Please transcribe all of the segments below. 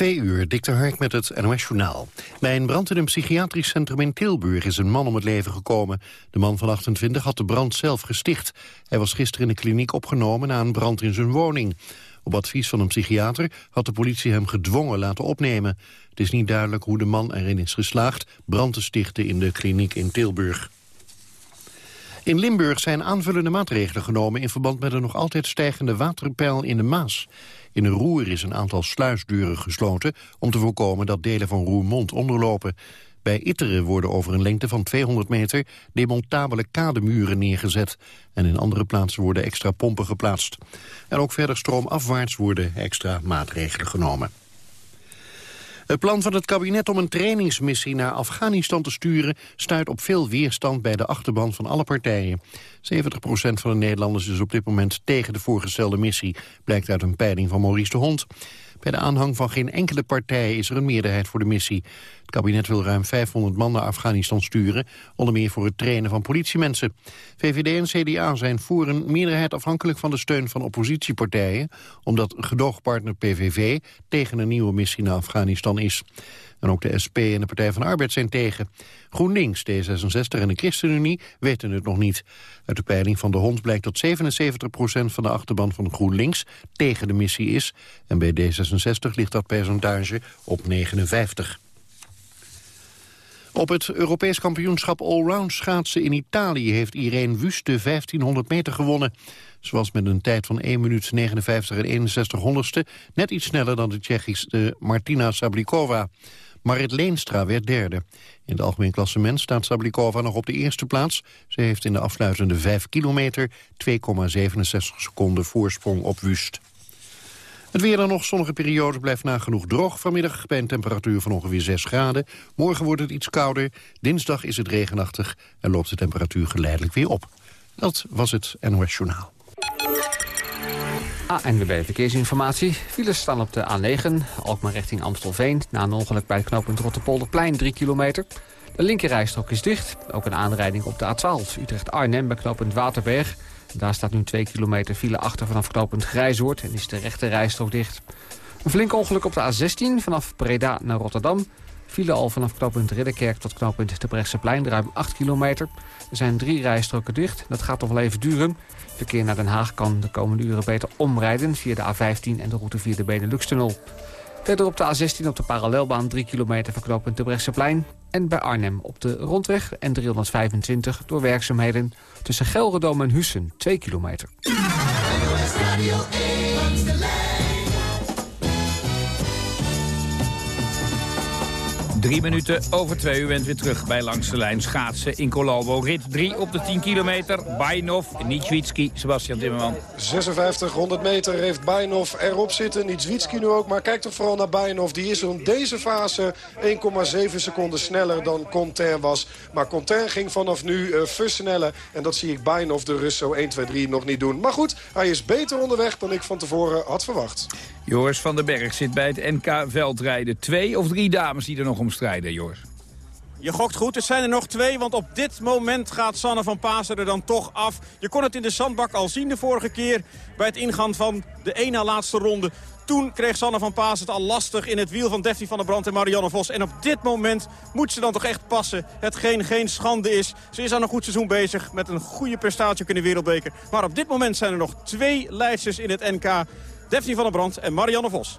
Twee uur, Dikter Hark met het NOS Journaal. Bij een brand in een psychiatrisch centrum in Tilburg is een man om het leven gekomen. De man van 28 had de brand zelf gesticht. Hij was gisteren in de kliniek opgenomen na een brand in zijn woning. Op advies van een psychiater had de politie hem gedwongen laten opnemen. Het is niet duidelijk hoe de man erin is geslaagd brand te stichten in de kliniek in Tilburg. In Limburg zijn aanvullende maatregelen genomen... in verband met een nog altijd stijgende waterpeil in de Maas. In een roer is een aantal sluisdeuren gesloten... om te voorkomen dat delen van Roermond onderlopen. Bij Itteren worden over een lengte van 200 meter... demontabele kademuren neergezet. En in andere plaatsen worden extra pompen geplaatst. En ook verder stroomafwaarts worden extra maatregelen genomen. Het plan van het kabinet om een trainingsmissie naar Afghanistan te sturen... stuit op veel weerstand bij de achterban van alle partijen. 70% van de Nederlanders is op dit moment tegen de voorgestelde missie... blijkt uit een peiling van Maurice de Hond. Bij de aanhang van geen enkele partij is er een meerderheid voor de missie. Het kabinet wil ruim 500 man naar Afghanistan sturen... onder meer voor het trainen van politiemensen. VVD en CDA zijn voor een meerderheid afhankelijk van de steun van oppositiepartijen... omdat gedoogpartner PVV tegen een nieuwe missie naar Afghanistan is. En ook de SP en de Partij van Arbeid zijn tegen. GroenLinks, D66 en de ChristenUnie weten het nog niet. Uit de peiling van de Hond blijkt dat 77% van de achterban van GroenLinks tegen de missie is. En bij D66 ligt dat percentage op 59. Op het Europees kampioenschap Allround schaatsen in Italië... heeft Irene Wust de 1500 meter gewonnen. Was met een tijd van 1 minuut 59 en 61 honderdste... net iets sneller dan de Tsjechische Martina Sablikova. Marit Leenstra werd derde. In het algemeen klassement staat Sablikova nog op de eerste plaats. Ze heeft in de afsluitende 5 kilometer 2,67 seconden voorsprong op Wust. Het weer dan nog, zonnige periode, blijft nagenoeg droog vanmiddag... bij een temperatuur van ongeveer 6 graden. Morgen wordt het iets kouder, dinsdag is het regenachtig... en loopt de temperatuur geleidelijk weer op. Dat was het NOS Journaal. ANWB Verkeersinformatie. Files staan op de A9, Alkmaar richting Amstelveen... na een ongeluk bij het knooppunt Rotterpolderplein, 3 kilometer. De linkerrijstrook is dicht. Ook een aanrijding op de A12, Utrecht-Arnhem bij knooppunt Waterberg. Daar staat nu 2 kilometer file achter vanaf knooppunt Grijzoord... en is de rechte rijstrook dicht. Een flink ongeluk op de A16 vanaf Breda naar Rotterdam. File al vanaf knooppunt Ridderkerk tot knooppunt de Plein ruim 8 kilometer. Er zijn drie rijstroken dicht. Dat gaat nog wel even duren. Verkeer naar Den Haag kan de komende uren beter omrijden... via de A15 en de route via de Benelux-tunnel. Verder op de A16 op de parallelbaan 3 kilometer verknopend de Plein En bij Arnhem op de rondweg N325 door werkzaamheden... tussen Gelredome en Hussen 2 kilometer. Drie minuten over twee. U bent weer terug bij Langs de Lijn schaatsen in Colalbo. Rit 3 op de 10 kilometer. Bainov, Nitswitski, Sebastian Timmerman. 56, 100 meter heeft Bainov erop zitten. Nitswitski nu ook, maar kijk toch vooral naar Bainov. Die is in deze fase 1,7 seconden sneller dan Contain was. Maar Contain ging vanaf nu uh, versnellen. En dat zie ik Bainov de Rus zo 1, 2, 3 nog niet doen. Maar goed, hij is beter onderweg dan ik van tevoren had verwacht. Joris van den Berg zit bij het NK Veldrijden. Twee of drie dames die er nog om strijden, Joris. Je gokt goed, er zijn er nog twee, want op dit moment gaat Sanne van Pasen er dan toch af. Je kon het in de zandbak al zien de vorige keer bij het ingaan van de ene na laatste ronde. Toen kreeg Sanne van Paas het al lastig in het wiel van Daphne van der Brand en Marianne Vos. En op dit moment moet ze dan toch echt passen. Hetgeen geen schande is. Ze is aan een goed seizoen bezig met een goede prestatie in de wereldbeker. Maar op dit moment zijn er nog twee lijstjes in het NK. Daphne van der Brand en Marianne Vos.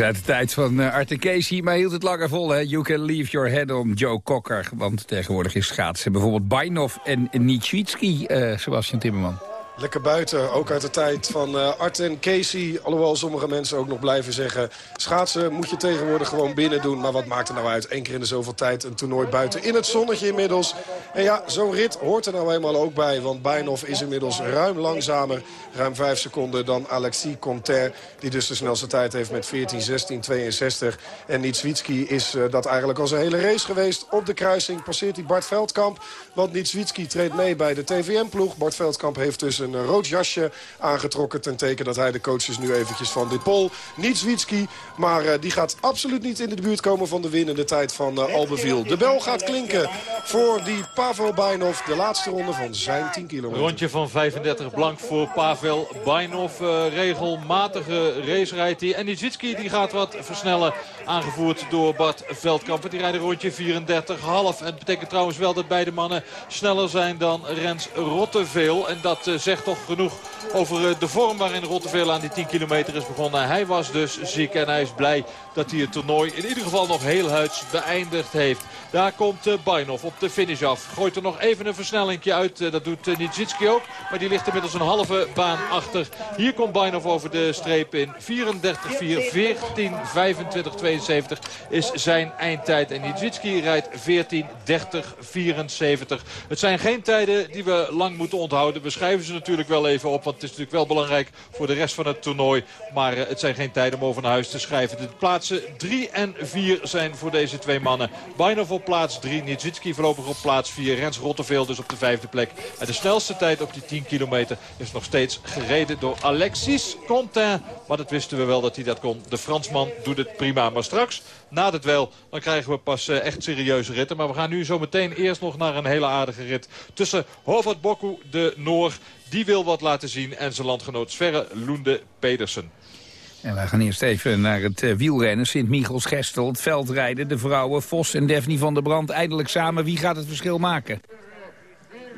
Uit de tijd van uh, Casey, maar hield het langer vol. Hè? You can leave your head on Joe Cocker. Want tegenwoordig is schaatsen bijvoorbeeld Bainov en Nitschitsky, uh, Sebastian Timmerman. Lekker buiten, ook uit de tijd van uh, Art en Casey. Alhoewel sommige mensen ook nog blijven zeggen... schaatsen moet je tegenwoordig gewoon binnen doen. Maar wat maakt er nou uit? Eén keer in de zoveel tijd een toernooi buiten in het zonnetje inmiddels. En ja, zo'n rit hoort er nou eenmaal ook bij. Want Bijnhoff is inmiddels ruim langzamer. Ruim vijf seconden dan Alexis Conter. Die dus de snelste tijd heeft met 14, 16, 62. En Nitswitski is uh, dat eigenlijk al zijn hele race geweest. Op de kruising passeert hij Bart Veldkamp. Want Nitswitski treedt mee bij de TVM-ploeg. Bart Veldkamp heeft dus een rood jasje aangetrokken... ten teken dat hij de coach is nu eventjes van dit pol. Niet Zwitski, maar uh, die gaat absoluut niet in de buurt komen... van de winnende tijd van uh, Albeviel. De bel gaat klinken voor die Pavel Bainov. De laatste ronde van zijn 10 kilometer. Rondje van 35 blank voor Pavel Bainov. Uh, regelmatige race rijdt hij. En die Zwitski die gaat wat versnellen. Aangevoerd door Bart Veldkamp. Die rijdt een rondje 34,5. En dat betekent trouwens wel dat beide mannen sneller zijn dan Rens Rotteveel. En dat zegt toch genoeg over eh, de vorm waarin Rotterdam aan die 10 kilometer is begonnen. Hij was dus ziek en hij is blij dat hij het toernooi in ieder geval nog heel huids beëindigd heeft. Daar komt uh, Bainov op de finish af. Gooit er nog even een versnellingje uit. Uh, dat doet uh, Nijitski ook. Maar die ligt inmiddels een halve baan achter. Hier komt Bainov over de streep in 34-4, 14, 25, 72 is zijn eindtijd. En Nijitski rijdt 14, 30, 74. Het zijn geen tijden die we lang moeten onthouden. We schrijven ze natuurlijk wel even op. Want het is natuurlijk wel belangrijk voor de rest van het toernooi. Maar het zijn geen tijden om over naar huis te schrijven. De plaatsen 3 en 4 zijn voor deze twee mannen. Bainov op plaats 3, Nijitski voorlopig op plaats 4. Rens Rotteveel dus op de vijfde plek. En de snelste tijd op die 10 kilometer is nog steeds gereden door Alexis Contain. Maar dat wisten we wel dat hij dat kon. De Fransman doet het prima. Maar straks, na het wel, dan krijgen we pas uh, echt serieuze ritten. Maar we gaan nu zo meteen eerst nog naar een hele aardige rit. Tussen Hovard Bokku, de Noor. Die wil wat laten zien. En zijn landgenoot Sverre Loende Pedersen. En wij gaan eerst even naar het uh, wielrennen. Sint-Michels-Gestel, het veldrijden, de vrouwen Vos en Daphne van der Brand. Eindelijk samen, wie gaat het verschil maken?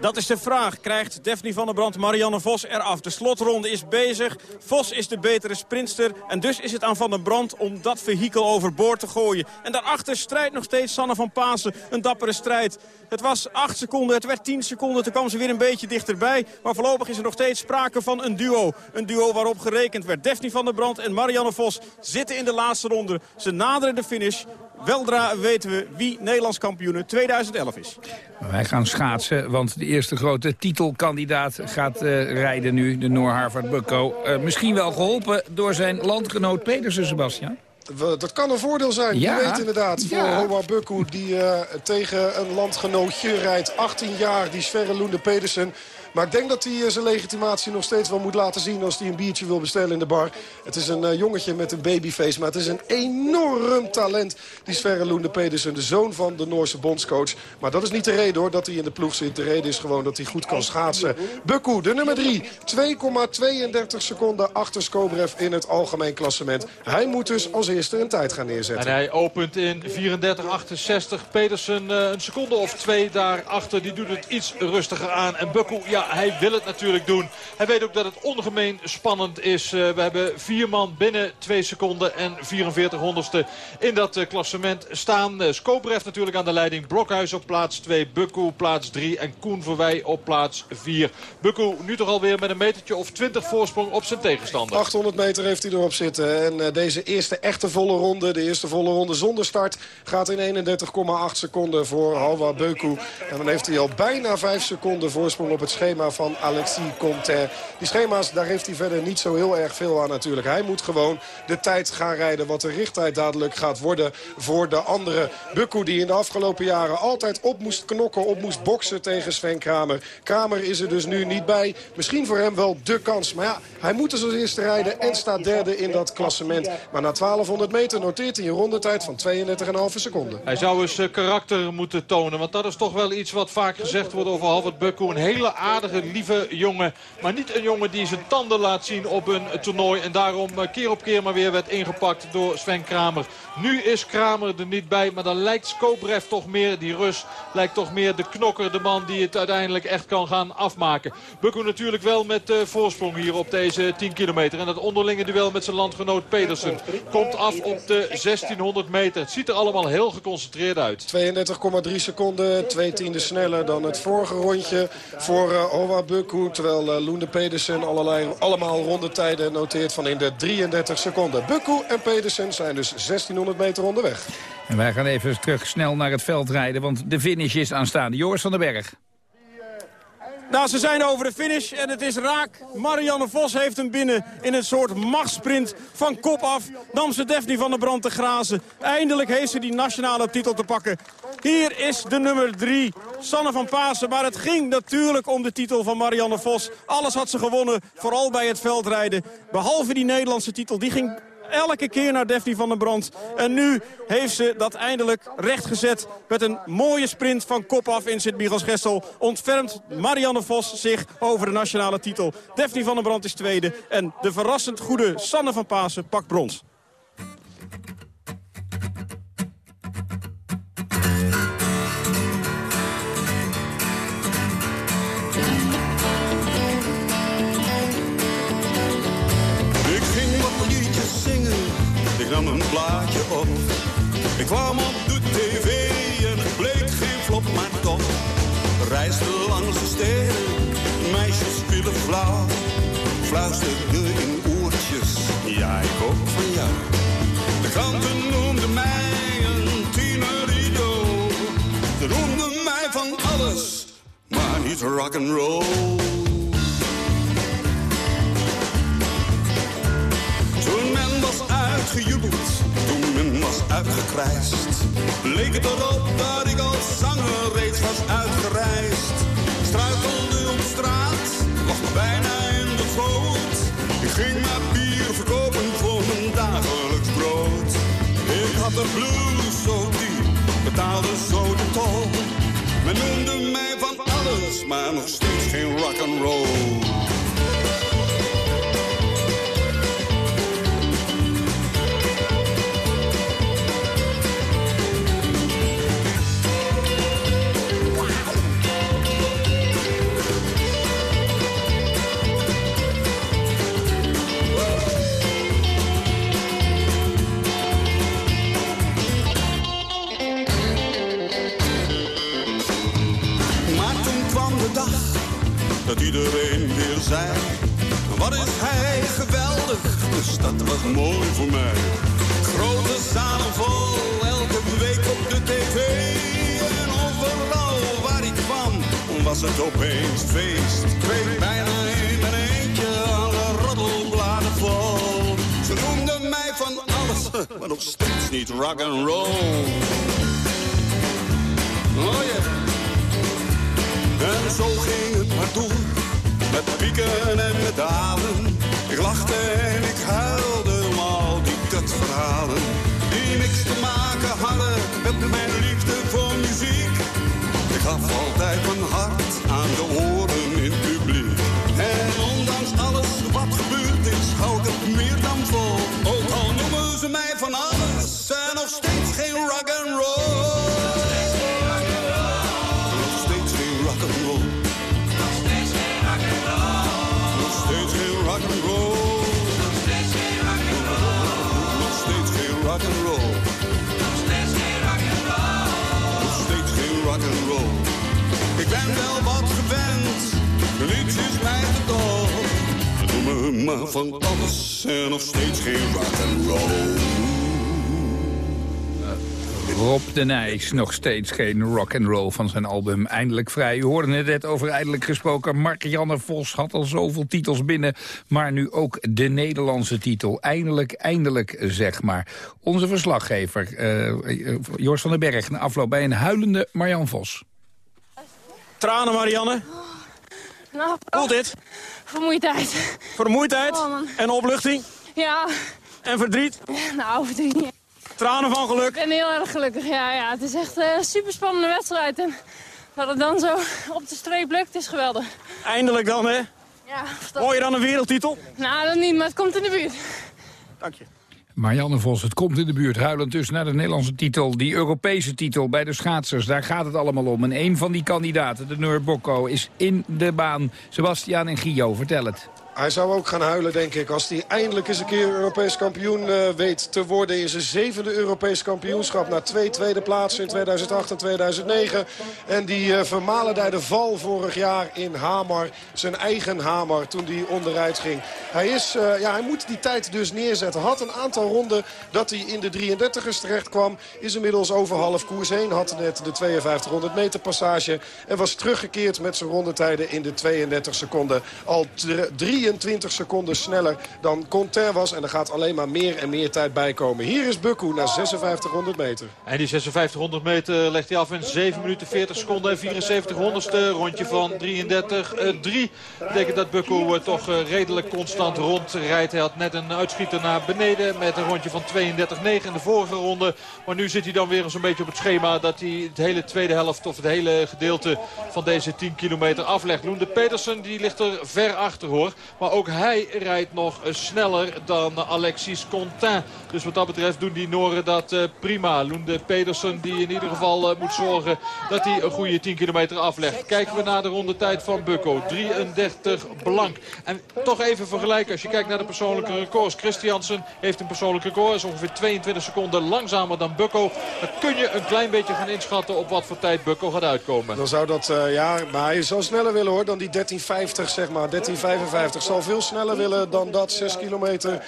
Dat is de vraag. Krijgt Daphne van der Brand Marianne Vos eraf? De slotronde is bezig. Vos is de betere sprinster. En dus is het aan Van der Brand om dat vehikel overboord te gooien. En daarachter strijdt nog steeds Sanne van Pasen. Een dappere strijd. Het was 8 seconden, het werd 10 seconden. Toen kwam ze weer een beetje dichterbij. Maar voorlopig is er nog steeds sprake van een duo. Een duo waarop gerekend werd. Daphne van der Brand en Marianne Vos zitten in de laatste ronde. Ze naderen de finish. Weldra weten we wie Nederlands kampioen 2011 is. Wij gaan schaatsen, want de eerste grote titelkandidaat gaat uh, rijden nu. De Noor Harvard Bucko. Uh, misschien wel geholpen door zijn landgenoot Pedersen, Sebastian. Dat kan een voordeel zijn. Ja. Je weet inderdaad, voor ja. Hoa Bukku die uh, tegen een landgenootje rijdt. 18 jaar, die Sverre Loende Pedersen. Maar ik denk dat hij eh, zijn legitimatie nog steeds wel moet laten zien... als hij een biertje wil bestellen in de bar. Het is een uh, jongetje met een babyface, maar het is een enorm talent. Die Sverre Loende Pedersen, de zoon van de Noorse bondscoach. Maar dat is niet de reden hoor, dat hij in de ploeg zit. De reden is gewoon dat hij goed kan schaatsen. Bukku, de nummer 3. 2,32 seconden achter Skobrev in het algemeen klassement. Hij moet dus als eerste een tijd gaan neerzetten. En hij opent in 34,68. Pedersen uh, een seconde of twee daarachter. Die doet het iets rustiger aan. En Bukku, ja, hij wil het natuurlijk doen. Hij weet ook dat het ongemeen spannend is. Uh, we hebben vier man binnen twee seconden en 44 honderdste in dat uh, klassement staan. Uh, Skobrev natuurlijk aan de leiding. Blokhuis op plaats 2. Bukku plaats 3. En Koen Verwij op plaats 4. Bukku nu toch alweer met een metertje of 20 voorsprong op zijn tegenstander. 800 meter heeft hij erop zitten. En deze eerste echte volle ronde, de eerste volle ronde zonder start... gaat in 31,8 seconden voor Halwa Bukku. En dan heeft hij al bijna 5 seconden voorsprong op het schema van Alexis Comte. Die schema's, daar heeft hij verder niet zo heel erg veel aan natuurlijk. Hij moet gewoon de tijd gaan rijden. Wat de richttijd dadelijk gaat worden voor de andere. Bukku die in de afgelopen jaren altijd op moest knokken, op moest boksen tegen Sven Kramer. Kramer is er dus nu niet bij. Misschien voor hem wel de kans. Maar ja, hij moet dus als eerste rijden en staat derde in dat klassement. Maar na 1200 meter noteert hij een rondetijd van 32,5 seconden. Hij zou eens karakter moeten tonen. Want dat is toch wel iets wat vaak gezegd wordt over Halvard Bukku. Een hele aardige aardige, lieve jongen. Maar niet een jongen die zijn tanden laat zien op een toernooi. En daarom keer op keer maar weer werd ingepakt door Sven Kramer. Nu is Kramer er niet bij. Maar dan lijkt Skobrev toch meer, die Rus, lijkt toch meer de knokker. De man die het uiteindelijk echt kan gaan afmaken. Bukko natuurlijk wel met voorsprong hier op deze 10 kilometer. En dat onderlinge duel met zijn landgenoot Pedersen. Komt af op de 1600 meter. Het ziet er allemaal heel geconcentreerd uit. 32,3 seconden. Twee tienden sneller dan het vorige rondje voor uh, Owa Bukku. Terwijl uh, Loende Pedersen allerlei, allemaal rondetijden noteert van in de 33 seconden. Bukku en Pedersen zijn dus 1600 meter onderweg. En wij gaan even terug snel naar het veld rijden, want de finish is aanstaande. Joris van den Berg. Nou, ze zijn over de finish en het is raak. Marianne Vos heeft hem binnen in een soort machtsprint van kop af. Nam ze Daphne van der Brand te grazen. Eindelijk heeft ze die nationale titel te pakken. Hier is de nummer drie, Sanne van Pasen. Maar het ging natuurlijk om de titel van Marianne Vos. Alles had ze gewonnen, vooral bij het veldrijden. Behalve die Nederlandse titel, die ging elke keer naar Daphne van der Brand. En nu heeft ze dat eindelijk rechtgezet met een mooie sprint van kop af in Sint-Michels-Gestel. Ontfermt Marianne Vos zich over de nationale titel. Daphne van der Brand is tweede en de verrassend goede Sanne van Pasen pakt brons. Ik nam een plaatje op. Ik kwam op de tv en het bleek geen flop, maar toch. Reisde langs de steden, meisjes spelen flauw. Fluisterde in oortjes, ja ik ook van jou. De kranten noemden mij een tienerito. Ze noemden mij van alles, maar niet rock'n'roll. Toen men was uitgejubeld, toen men was uitgekrijst. Leek het erop dat ik als zanger reeds was uitgereisd. Struikelde op straat, lag bijna in de goot. Ik ging maar bier verkopen voor mijn dagelijks brood. Ik had de blues zo diep, betaalde zo de tol. Men noemde mij van alles, maar nog steeds geen rock'n'roll. Dat iedereen weer zei. Wat is hij geweldig, de stad was mooi voor mij. Grote zalen vol, elke week op de tv. En overal waar ik kwam, was het opeens feest. Kreeg bijna in mijn eentje alle roddelbladen vol. Ze noemden mij van alles, maar nog steeds niet rock and roll. Oh yeah. En zo ging het met pieken en met dalen. Ik lachte en ik huilde om al die kutverhalen. Die niks te maken hadden met mijn liefde voor muziek. Ik gaf altijd mijn hart aan de oren in het publiek. En ondanks alles wat gebeurd is, hou ik het meer dan vol. Ook al noemen ze mij van alles, en nog steeds rock and roll. Ik ben wel wat gewend, niets is mij te dol. Doe me maar van alles en nog steeds geen rock and roll. Rob de Nijs, nog steeds geen rock and roll van zijn album Eindelijk Vrij. U hoorde het net over eindelijk gesproken. Mark-Janne Vos had al zoveel titels binnen, maar nu ook de Nederlandse titel. Eindelijk, eindelijk, zeg maar. Onze verslaggever, uh, Joost van den Berg, na afloop bij een huilende Marjan Vos. Tranen, Marianne? Nou, Voelt dit? Vermoeidheid. Vermoeidheid? Oh, en opluchting? Ja. En verdriet? Nou, verdriet niet. Tranen van geluk? Ik ben heel erg gelukkig, ja. ja. Het is echt een super spannende wedstrijd. En Dat het dan zo op de streep lukt is geweldig. Eindelijk dan, hè? Ja, dat... Mooier dan een wereldtitel? Nou, dat niet, maar het komt in de buurt. Dank je. Marianne Vos, het komt in de buurt. Ruilend dus naar de Nederlandse titel. Die Europese titel bij de schaatsers. Daar gaat het allemaal om. En een van die kandidaten, de Noor Bokko, is in de baan. Sebastian en Gio, vertel het. Hij zou ook gaan huilen, denk ik, als hij eindelijk eens een keer Europees kampioen uh, weet te worden. In zijn zevende Europees kampioenschap na twee tweede plaatsen in 2008 en 2009. En die uh, vermalendijde val vorig jaar in Hamar, zijn eigen Hamar, toen hij onderuit ging. Hij, is, uh, ja, hij moet die tijd dus neerzetten. Had een aantal ronden dat hij in de 33ers terecht kwam. Is inmiddels over half koers heen. Had net de 5200 meter passage. En was teruggekeerd met zijn rondetijden in de 32 seconden. Al drie 23 seconden sneller dan Conter was. En er gaat alleen maar meer en meer tijd bij komen. Hier is Bukku na 5600 meter. En die 5600 meter legt hij af in 7 minuten 40 seconden en 74 honderdste. Rondje van 33-3. betekent dat Bukku uh, toch uh, redelijk constant rondrijdt. Hij had net een uitschieter naar beneden met een rondje van 32-9 in de vorige ronde. Maar nu zit hij dan weer zo'n beetje op het schema dat hij het hele tweede helft of het hele gedeelte van deze 10 kilometer aflegt. Loende Pedersen die ligt er ver achter hoor. Maar ook hij rijdt nog sneller dan Alexis Contain. Dus wat dat betreft doen die Noren dat uh, prima. Loende Pedersen die in ieder geval uh, moet zorgen dat hij een goede 10 kilometer aflegt. Kijken we naar de rondetijd van Bukko. 33 blank. En toch even vergelijken als je kijkt naar de persoonlijke records. Christiansen heeft een persoonlijk record. is ongeveer 22 seconden langzamer dan Bukko. Dan kun je een klein beetje gaan inschatten op wat voor tijd Bukko gaat uitkomen. Dan zou dat, ja, maar hij zou sneller willen hoor dan die 13.50 zeg maar. 13.55 zal veel sneller willen dan dat. 6 kilometer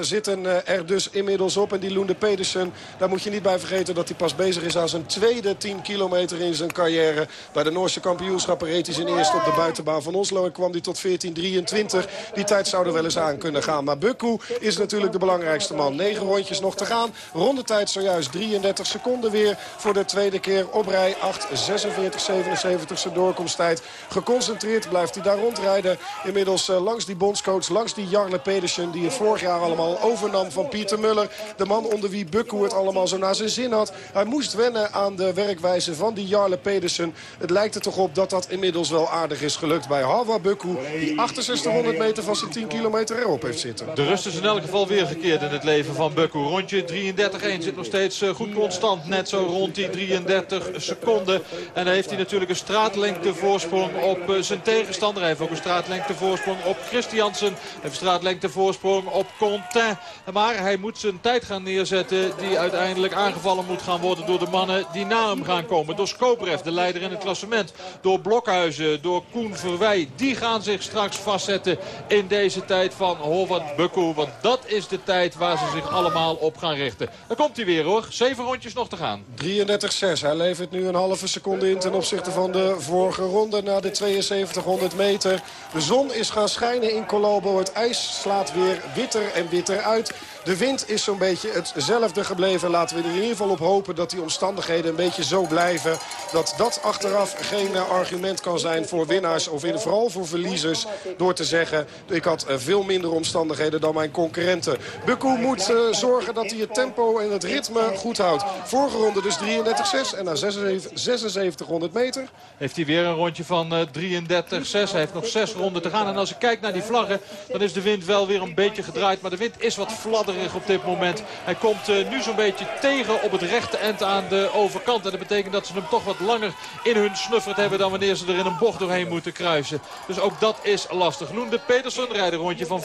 zitten uh, er dus inmiddels op. En die Loende Pedersen, daar moet je niet bij vergeten dat hij pas bezig is aan zijn tweede 10 kilometer in zijn carrière. Bij de Noorse kampioenschappen reed hij zijn eerste op de buitenbaan van Oslo. En kwam hij tot 14.23. Die tijd zou er wel eens aan kunnen gaan. Maar Bukku is natuurlijk de belangrijkste man. 9 rondjes nog te gaan. Rondetijd zojuist 33 seconden weer voor de tweede keer op rij. 8, 46, 77 zijn doorkomsttijd. Geconcentreerd blijft hij daar rondrijden. Inmiddels uh, langs die bondscoach, langs die Jarle Pedersen die het vorig jaar allemaal overnam van Pieter Muller. De man onder wie Bukku het allemaal zo naar zijn zin had. Hij moest wennen aan de werkwijze van die Jarle Pedersen. Het lijkt er toch op dat dat inmiddels wel aardig is gelukt bij Hawa Bukku. Die 6800 meter van zijn 10 kilometer erop heeft zitten. De rust is in elk geval weer gekeerd in het leven van Bukku. Rondje 33-1 zit nog steeds goed constant. Net zo rond die 33 seconden. En dan heeft hij natuurlijk een straatlengte voorsprong op zijn tegenstander. Hij heeft ook een straatlengte voorsprong op Christiansen. Hij heeft een straatlengte voorsprong op Contain. Maar hij moet zijn tijd gaan neerzetten die uiteindelijk aangevallen moet gaan worden door de mannen die na hem gaan komen. Door Skobrev, de leider in het klassement. Door Blokhuizen, door Koen Verwij. Die gaan zich straks vastzetten in deze tijd van Howard Bukku. Want dat is de tijd waar ze zich allemaal op gaan richten. Dan komt hij weer hoor. Zeven rondjes nog te gaan. 33-6. Hij levert nu een halve seconde in ten opzichte van de vorige ronde. Na de 7200 meter. De zon is gaan schijnen in Colombo. Het ijs slaat weer witter en witter uit. De wind is zo'n beetje hetzelfde gebleven. Laten we er in ieder geval op hopen dat die omstandigheden een beetje zo blijven. Dat dat achteraf geen argument kan zijn voor winnaars of in, vooral voor verliezers. Door te zeggen, ik had veel minder omstandigheden dan mijn concurrenten. Bukku moet uh, zorgen dat hij het tempo en het ritme goed houdt. Vorige ronde dus 33-6 en na 7600 meter... Heeft hij weer een rondje van uh, 33-6. Hij heeft nog zes ronden te gaan. En als ik kijk naar die vlaggen, dan is de wind wel weer een beetje gedraaid. Maar de wind is wat op dit moment. Hij komt uh, nu zo'n beetje tegen op het rechte eind aan de overkant. En dat betekent dat ze hem toch wat langer in hun snuffert hebben... dan wanneer ze er in een bocht doorheen moeten kruisen. Dus ook dat is lastig. Loende Petersen rijdt een rondje van 34-7.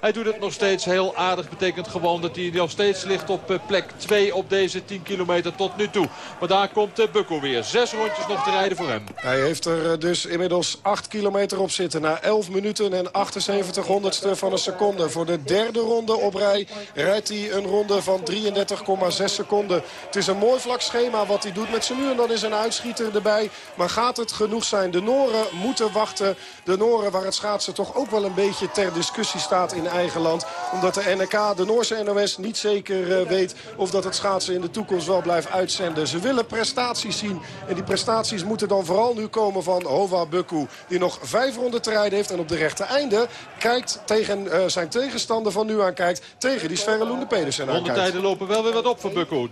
Hij doet het nog steeds heel aardig. Betekent gewoon dat hij nog steeds ligt op uh, plek 2 op deze 10 kilometer tot nu toe. Maar daar komt uh, Bukko weer. Zes rondjes nog te rijden voor hem. Hij heeft er dus inmiddels 8 kilometer op zitten. Na 11 minuten en 78 honderdste van een seconde. Voor de derde ronde op rij rijdt hij een ronde van 33,6 seconden. Het is een mooi vlak schema wat hij doet met zijn nu. En dan is een uitschieter erbij. Maar gaat het genoeg zijn? De Noren moeten wachten. De Noren waar het schaatsen toch ook wel een beetje ter discussie staat in eigen land. Omdat de NRK, de Noorse NOS, niet zeker uh, weet of dat het schaatsen in de toekomst wel blijft uitzenden. Ze willen prestaties zien. En die prestaties moeten dan vooral nu komen van Hova Bukku. Die nog vijf ronden te rijden heeft en op de rechte einde kijkt tegen uh, zijn tegenstander van nu aankijkt... tegen die Sverre Loende Pedersen aankijkt. Rondetijden lopen wel weer wat op voor Bukko. 33-8,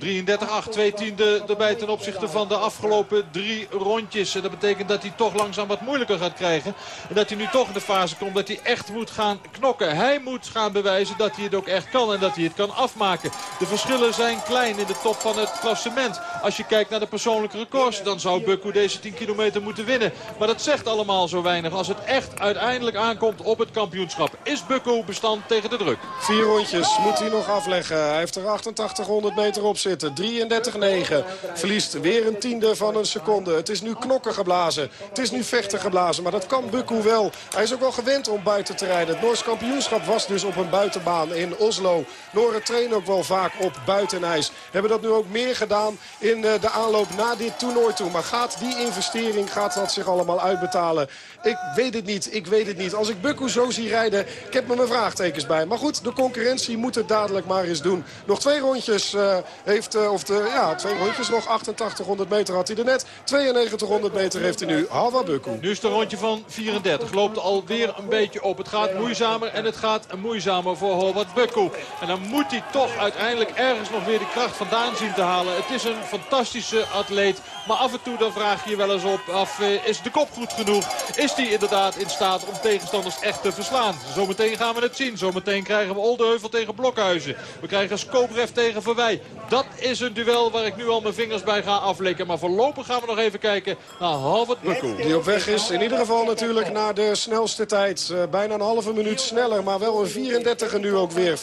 twee tiende erbij ten opzichte van de afgelopen drie rondjes. En dat betekent dat hij toch langzaam wat moeilijker gaat krijgen. En dat hij nu toch in de fase komt dat hij echt moet gaan knokken. Hij moet gaan bewijzen dat hij het ook echt kan en dat hij het kan afmaken. De verschillen zijn klein in de top van het klassement. Als je kijkt naar de persoonlijke records, dan zou Bukko deze 10 kilometer moeten winnen. Maar dat zegt allemaal zo weinig. Als het echt uiteindelijk aankomt op het kampioenschap, is Bukko bestand tegen de druk. Vier rondjes moet hij nog afleggen. Hij heeft er 8800 meter op zitten. 33-9. Verliest weer een tiende van een seconde. Het is nu knokken geblazen. Het is nu vechten geblazen. Maar dat kan Bukko wel. Hij is ook wel gewend om buiten te rijden. Het Noors kampioenschap was dus op een buitenbaan in Oslo. Noren trainen ook wel vaak op buitenijs. Hebben dat nu ook meer gedaan in eh, de aanloop na dit toernooi toe. Maar gaat die investering, gaat dat zich allemaal uitbetalen? Ik weet het niet, ik weet het niet. Als ik Bukku zo zie rijden, ik heb me mijn vraagtekens bij. Maar goed, de concurrentie moet het dadelijk maar eens doen. Nog twee rondjes uh, heeft, uh, of de, ja, twee rondjes, nog 8800 meter had hij er net. 9200 meter heeft hij nu, Hawa Bukku. Nu is het een rondje van 34, loopt alweer een beetje op. Het gaat moeizamer en het gaat moeizamer voor Howard Bukku. En dan moet hij toch uiteindelijk ergens nog weer de kracht vandaan zien te halen. Het is een fantastische atleet. Maar af en toe dan vraag je je wel eens op af, uh, is de kop goed genoeg? Is is hij inderdaad in staat om tegenstanders echt te verslaan. Zometeen gaan we het zien. Zometeen krijgen we Oldeheuvel tegen Blokhuizen. We krijgen Skobrev tegen Verwij. Dat is een duel waar ik nu al mijn vingers bij ga aflikken. Maar voorlopig gaan we nog even kijken naar Harvard Bukku. Die op weg is in ieder geval natuurlijk naar de snelste tijd. Uh, bijna een halve minuut sneller. Maar wel een 34 nu ook weer. 34-2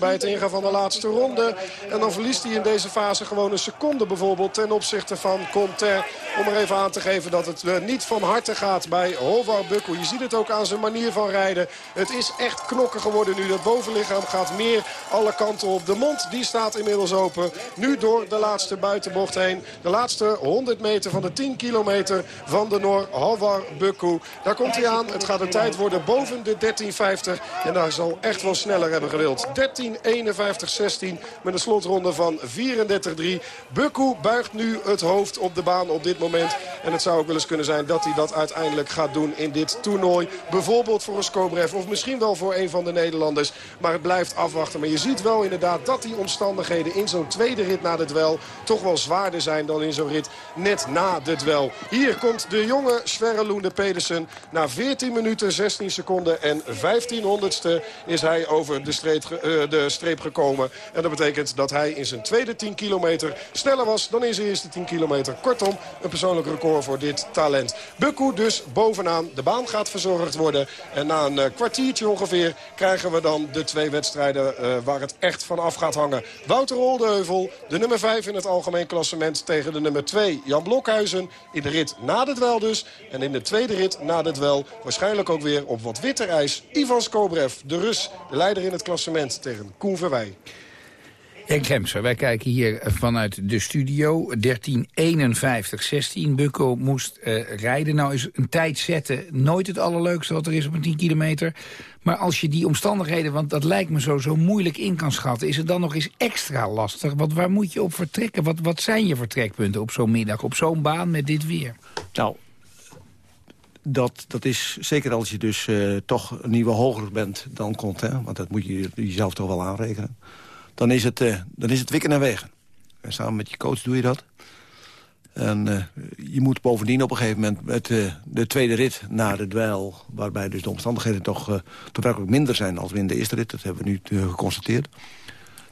bij het ingaan van de laatste ronde. En dan verliest hij in deze fase gewoon een seconde bijvoorbeeld ten opzichte van Conter. Om er even aan te geven dat het uh, niet van harte gaat bij Hova Bukkel. Je ziet het ook aan zijn manier van rijden. Het is echt knokken geworden nu. Dat bovenlichaam gaat meer alle kanten op. De mond die staat inmiddels open. Nu door de laatste buitenbocht heen. De laatste 100 meter van de 10 kilometer van de Noor Hova Bukku. Daar komt hij aan. Het gaat een tijd worden boven de 13.50. En daar zal echt wel sneller hebben gewild. 13.51.16 met een slotronde van 34.3. Bukku buigt nu het hoofd op de baan op dit moment. En het zou ook wel eens kunnen zijn dat hij dat uiteindelijk gaat doen in dit toernooi. Bijvoorbeeld voor een Skobrev of misschien wel voor een van de Nederlanders. Maar het blijft afwachten. Maar je ziet wel inderdaad dat die omstandigheden in zo'n tweede rit na de dwel... toch wel zwaarder zijn dan in zo'n rit net na de dwel. Hier komt de jonge Sverre Loende Pedersen. Na 14 minuten, 16 seconden en 15 honderdste is hij over de streep, uh, de streep gekomen. En dat betekent dat hij in zijn tweede 10 kilometer sneller was dan in zijn eerste 10 kilometer. Kortom, een persoonlijk record voor dit talent. Bukku dus bovenaan. De baan gaat verzorgd worden. En na een eh, kwartiertje ongeveer krijgen we dan de twee wedstrijden uh, waar het echt van af gaat hangen. Wouter Oldeheuvel, de nummer 5 in het algemeen klassement tegen de nummer 2 Jan Blokhuizen. In de rit na de dwel dus. En in de tweede rit na de dwel waarschijnlijk ook weer op wat witter ijs. Ivan Skobrev, de Rus, de leider in het klassement tegen Koen Verwij. Henk Gemser, wij kijken hier vanuit de studio. 13.51.16. Bukko moest uh, rijden. Nou is een tijd zetten nooit het allerleukste wat er is op een 10 kilometer. Maar als je die omstandigheden, want dat lijkt me zo, zo moeilijk in kan schatten... is het dan nog eens extra lastig. Want waar moet je op vertrekken? Wat, wat zijn je vertrekpunten op zo'n middag, op zo'n baan met dit weer? Nou, dat, dat is zeker als je dus uh, toch een nieuwe hoger bent dan Content. Want dat moet je jezelf toch wel aanrekenen dan is het, uh, dan is het wikken en wegen. En samen met je coach doe je dat. En uh, je moet bovendien op een gegeven moment met uh, de tweede rit naar de dweil... waarbij dus de omstandigheden toch, uh, toch minder zijn als in de eerste rit. Dat hebben we nu geconstateerd.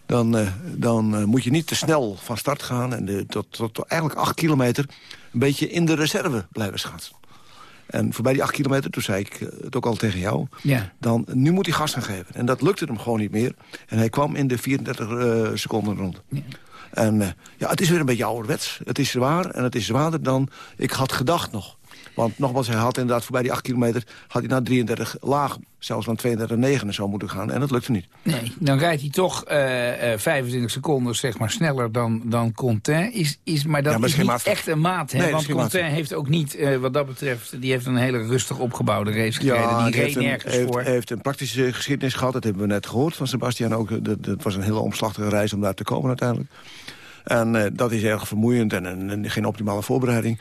Dan, dan moet je niet te snel van start gaan... en de, tot, tot, tot eigenlijk acht kilometer een beetje in de reserve blijven schaatsen. En voorbij die acht kilometer, toen zei ik eh, het ook al tegen jou... Ja. dan nu moet hij gas gaan geven. En dat lukte hem gewoon niet meer. En hij kwam in de 34 uh, eh, seconden rond. Ja. En uh, ja, het is weer een beetje ouderwets. Het is zwaar en het is zwaarder dan ik had gedacht nog. Want nogmaals, hij had inderdaad voorbij die 8 kilometer... had hij naar 33 laag, zelfs naar 32,9 en zo moeten gaan. En dat lukte niet. Nee, dan rijdt hij toch uh, uh, 25 seconden zeg maar, sneller dan, dan Contain. Is, is, maar dat ja, maar is niet echt een maat. Hè? Nee, Want Contain heeft ook niet, uh, wat dat betreft... die heeft een hele rustig opgebouwde race gereden. Ja, die reed nergens heeft, voor. Hij heeft een praktische geschiedenis gehad. Dat hebben we net gehoord van Sebastian ook. Het was een hele omslachtige reis om daar te komen uiteindelijk. En uh, dat is erg vermoeiend en, en, en geen optimale voorbereiding.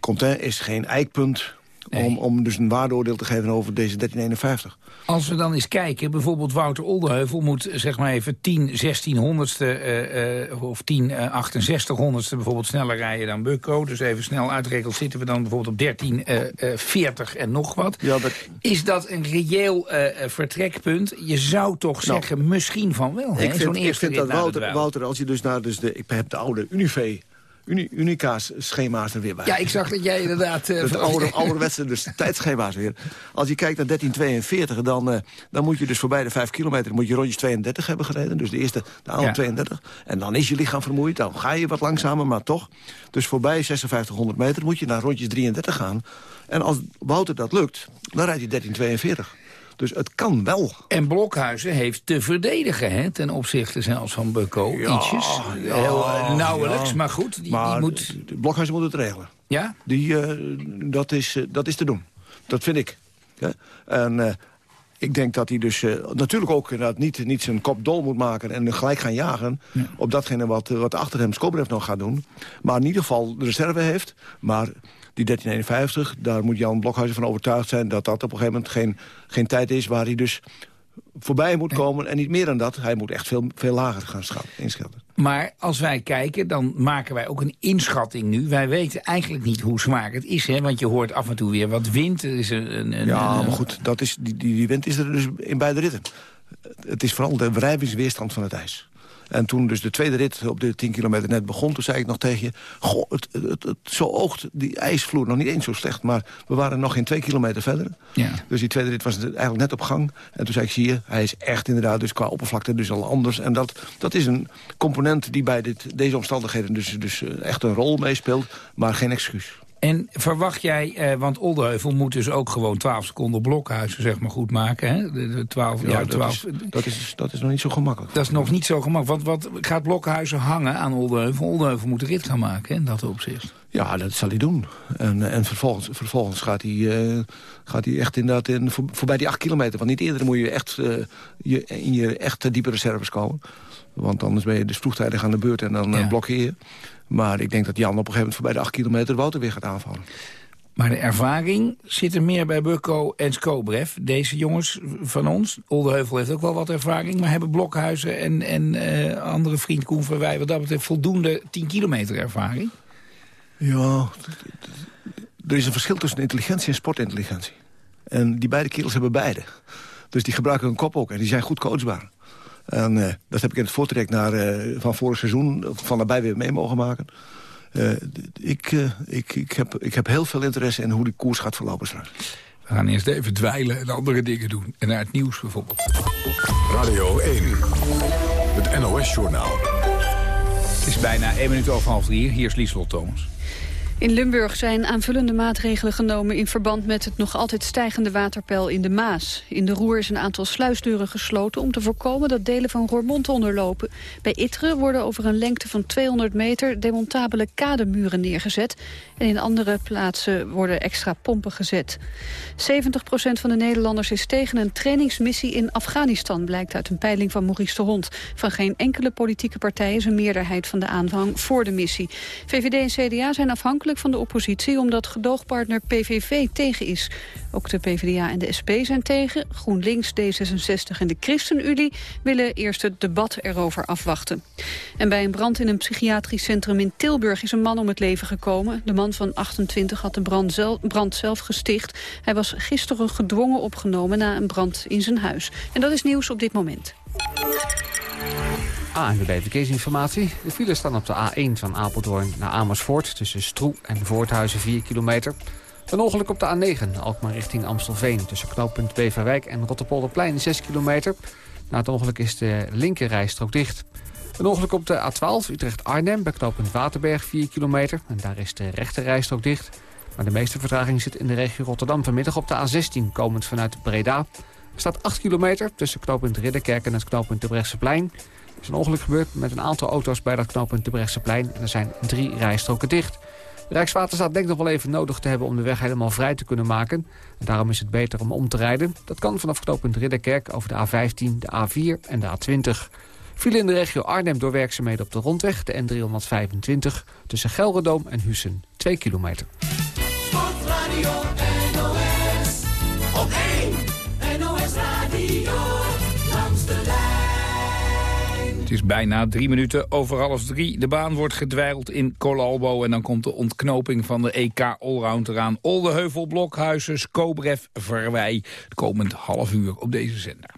Contain is geen eikpunt om, om dus een waardeoordeel te geven over deze 1351. Als we dan eens kijken, bijvoorbeeld Wouter Oldeheuvel moet zeg maar even 10, 16 honderdste uh, uh, of 10, uh, 68 honderdste bijvoorbeeld sneller rijden dan Bukko. Dus even snel uitgerekend zitten we dan bijvoorbeeld op 13, 40 en nog wat. Ja, dat... Is dat een reëel vertrekpunt? Je zou toch nou, zeggen misschien van wel, hè? Zo'n eerste ik vind dat Wouter, Wouter, als je dus naar dus de, ik heb de oude Unive Uni Unica's schema's er weer bij. Ja, ik zag dat jij inderdaad... Uh, de oude, ouderwetse dus tijdschema's weer. Als je kijkt naar 1342, dan, uh, dan moet je dus voorbij de 5 kilometer... moet je rondjes 32 hebben gereden. Dus de eerste, de oude 32. En dan is je lichaam vermoeid. Dan ga je wat langzamer, maar toch. Dus voorbij 5600 meter moet je naar rondjes 33 gaan. En als Wouter dat lukt, dan rijdt hij 1342. Dus het kan wel. En Blokhuizen heeft te verdedigen hè, ten opzichte zelfs van. Ja, Ietsjes. Ja, Heel uh, nauwelijks, maar goed. Die, maar die moet... Blokhuizen moet het regelen. Ja? Die, uh, dat, is, uh, dat is te doen. Dat vind ik. Ja? En ik denk dat hij dus natuurlijk ook inderdaad niet, niet zijn kop dol moet maken... en gelijk gaan jagen ja. op datgene wat, wat achter hem Skobrev nog gaat doen. Maar in ieder geval de reserve heeft. Maar die 1351, daar moet Jan Blokhuizen van overtuigd zijn... dat dat op een gegeven moment geen, geen tijd is waar hij dus voorbij moet komen. En niet meer dan dat, hij moet echt veel, veel lager gaan inschatten. Maar als wij kijken, dan maken wij ook een inschatting nu. Wij weten eigenlijk niet hoe zwaar het is, hè? want je hoort af en toe weer wat wind. Er is een, een, ja, een, maar goed, dat is, die, die, die wind is er dus in beide ritten. Het is vooral de wrijvingsweerstand van het ijs. En toen dus de tweede rit op de 10 kilometer net begon... toen zei ik nog tegen je... Goh, het, het, het, zo oogt die ijsvloer nog niet eens zo slecht... maar we waren nog geen twee kilometer verder. Ja. Dus die tweede rit was eigenlijk net op gang. En toen zei ik, zie je, hij is echt inderdaad dus qua oppervlakte dus al anders. En dat, dat is een component die bij dit, deze omstandigheden dus, dus eh, echt een rol meespeelt... maar geen excuus. En verwacht jij, eh, want Oldeheuvel moet dus ook gewoon 12 seconden blokhuizen zeg maar, goed maken. Hè? De, de 12, ja, ja 12. Dat, is, dat, is, dat is nog niet zo gemakkelijk. Dat is nog niet zo gemakkelijk. Want wat gaat blokhuizen hangen aan Oldeheuvel? Oldeheuvel moet de rit gaan maken in dat opzicht. Ja, dat zal hij doen. En, en vervolgens, vervolgens gaat, hij, uh, gaat hij echt inderdaad in, voor, voorbij die 8 kilometer. Want niet eerder moet je echt uh, je, in je echt diepe reserves komen. Want anders ben je dus vroegtijdig aan de beurt en dan ja. blokkeer je. Maar ik denk dat Jan op een gegeven moment voorbij de 8 kilometer Wouter weer gaat aanvallen. Maar de ervaring zit er meer bij Bukko en Skobrev. Deze jongens van ons, Oldeheuvel heeft ook wel wat ervaring... maar hebben Blokhuizen en, en uh, andere vriend Koen Verwij... wat dat betreft voldoende 10 kilometer ervaring? Ja, er is een verschil tussen intelligentie en sportintelligentie. En die beide kerels hebben beide. Dus die gebruiken hun kop ook en die zijn goed coachbaar. En uh, dat heb ik in het voortrek naar, uh, van vorig seizoen van nabij weer mee mogen maken. Uh, ik, ik, ik, heb, ik heb heel veel interesse in hoe die koers gaat verlopen straks. We gaan eerst even dweilen en andere dingen doen. En naar het nieuws bijvoorbeeld. Radio 1, het NOS-journaal. Het is bijna 1 minuut over half drie. Hier is Lieslot Thomas. In Limburg zijn aanvullende maatregelen genomen in verband met het nog altijd stijgende waterpeil in de Maas. In de Roer is een aantal sluisdeuren gesloten om te voorkomen dat delen van Roermond onderlopen. Bij Itteren worden over een lengte van 200 meter demontabele kademuren neergezet. En in andere plaatsen worden extra pompen gezet. 70% van de Nederlanders is tegen een trainingsmissie in Afghanistan, blijkt uit een peiling van Maurice de Hond. Van geen enkele politieke partij is een meerderheid van de aanvang voor de missie. VVD en CDA zijn afhankelijk van de oppositie... omdat gedoogpartner PVV tegen is. Ook de PvdA en de SP zijn tegen. GroenLinks, D66 en de ChristenUnie willen eerst het debat erover afwachten. En bij een brand in een psychiatrisch centrum in Tilburg is een man om het leven gekomen. De man van 28 had de brand zelf, brand zelf gesticht. Hij was gisteren gedwongen opgenomen na een brand in zijn huis. En dat is nieuws op dit moment. ANWB Verkeersinformatie. De files staan op de A1 van Apeldoorn naar Amersfoort... tussen Stroe en Voorthuizen 4 kilometer. Een ongeluk op de A9, Alkmaar richting Amstelveen... tussen knooppunt Beverwijk en Rotterpolderplein 6 kilometer. Na het ongeluk is de linkerrijstrook dicht. Een ongeluk op de A12 Utrecht-Arnhem bij knooppunt Waterberg 4 kilometer. En daar is de rechterrijstrook dicht. Maar de meeste vertraging zit in de regio Rotterdam vanmiddag op de A16... komend vanuit Breda. Er staat 8 kilometer tussen knooppunt Ridderkerk en het knooppunt de Brechtseplein... Er is een ongeluk gebeurd met een aantal auto's bij dat knooppunt de Brechtseplein. En er zijn drie rijstroken dicht. De Rijkswaterstaat denkt nog wel even nodig te hebben om de weg helemaal vrij te kunnen maken. En daarom is het beter om om te rijden. Dat kan vanaf knooppunt Ridderkerk over de A15, de A4 en de A20. Viel in de regio Arnhem door werkzaamheden op de rondweg, de N325... tussen Gelredoom en Hussen, 2 kilometer. Het is bijna drie minuten over half drie. De baan wordt gedwijld in Colalbo en dan komt de ontknoping van de EK Allround eraan. Oldeheuvel, Blokhuizen, Skobrev, Verwij. Het komend half uur op deze zender.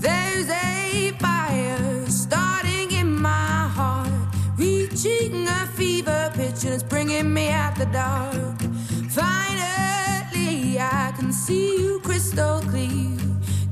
There's a fire starting in my heart, reaching a fever pitch, and bringing me out the dark. Finally, I can see you crystal clear.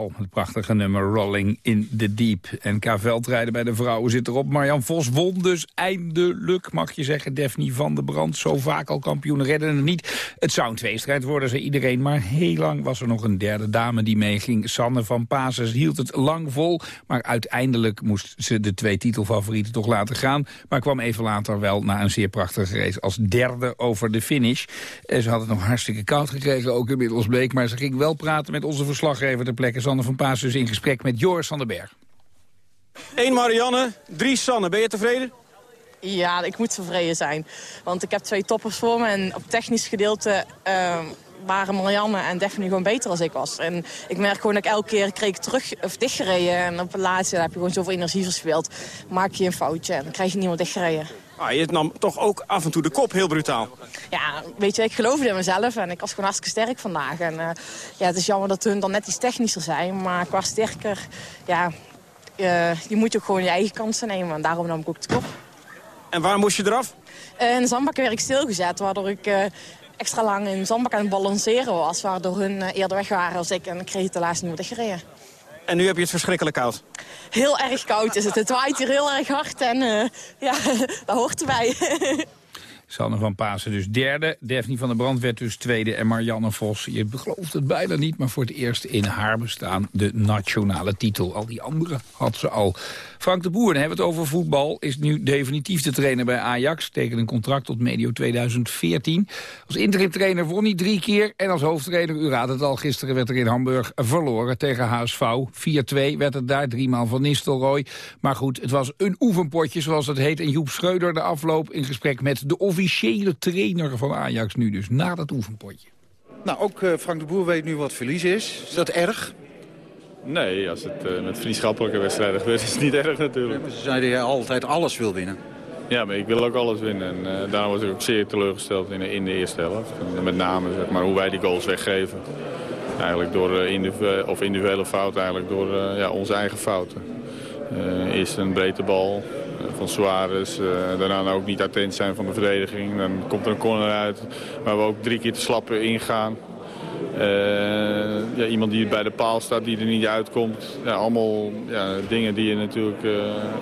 Het prachtige nummer Rolling in the Deep. NK veldrijden bij de vrouwen zit erop. Marjan Vos won dus eindelijk, mag je zeggen. Daphne van der Brand, zo vaak al kampioen, redden het niet. Het zou een tweestrijd worden, zei iedereen. Maar heel lang was er nog een derde dame die meeging. Sanne van Pasen hield het lang vol. Maar uiteindelijk moest ze de twee titelfavorieten toch laten gaan. Maar kwam even later wel na een zeer prachtige race als derde over de finish. En ze had het nog hartstikke koud gekregen, ook inmiddels bleek. Maar ze ging wel praten met onze verslaggever ter plekke. Sanne van Pasen dus in gesprek met Joris van den Berg. 1 Marianne, 3 Sanne. Ben je tevreden? Ja, ik moet tevreden zijn. Want ik heb twee toppers voor me. En op technisch gedeelte ehm, waren Marianne en Daphne gewoon beter als ik was. En ik merk gewoon dat ik elke keer kreeg ik terug of dichtgereden. En op het laatste heb je gewoon zoveel energie verspeeld. Maak je een foutje en dan krijg je niet meer dichtgereden. Ah, je nam toch ook af en toe de kop, heel brutaal. Ja, weet je, ik geloofde in mezelf en ik was gewoon hartstikke sterk vandaag. En eh, ja, het is jammer dat hun dan net iets technischer zijn. Maar qua sterker, ja, eh, je moet ook gewoon je eigen kansen nemen. En daarom nam ik ook de kop. En waar moest je eraf? Uh, in de zandbak werd ik stilgezet, waardoor ik uh, extra lang in de zandbak aan het balanceren was. Waardoor hun eerder weg waren als ik en ik kreeg het helaas niet meer gereden. En nu heb je het verschrikkelijk koud? Heel erg koud is het. Het waait hier heel erg hard en ja, dat hoort erbij. Sanne van Pasen dus derde. Daphne van der Brand werd dus tweede. En Marianne Vos, je gelooft het bijna niet... maar voor het eerst in haar bestaan de nationale titel. Al die andere had ze al. Frank de Boer, dan hebben we het over voetbal... is nu definitief de trainer bij Ajax. Tekent een contract tot medio 2014. Als interim-trainer won hij drie keer. En als hoofdtrainer, u raadt het al, gisteren werd er in Hamburg verloren tegen HSV. 4-2 werd het daar, driemaal van Nistelrooy. Maar goed, het was een oefenpotje, zoals het heet. En Joep Schreuder de afloop in gesprek met de officiële trainer van Ajax nu. Dus na dat oefenpotje. Nou, ook uh, Frank de Boer weet nu wat verlies is. Is dat erg? Nee, als het uh, met vriendschappelijke wedstrijden gebeurt, is het niet erg natuurlijk. Ja, maar ze zeiden jij altijd alles wil winnen. Ja, maar ik wil ook alles winnen. En uh, daarom was ik ook zeer teleurgesteld in, in de eerste helft. En met name zeg maar, hoe wij die goals weggeven. Eigenlijk door uh, individuele, of individuele fouten, eigenlijk door ja, onze eigen fouten. eerst een breedte bal van Suarez. daarna ook niet attent zijn van de verdediging. Dan komt er een corner uit waar we ook drie keer te slappen ingaan. Uh, ja, iemand die bij de paal staat, die er niet uitkomt. Ja, allemaal ja, dingen die je natuurlijk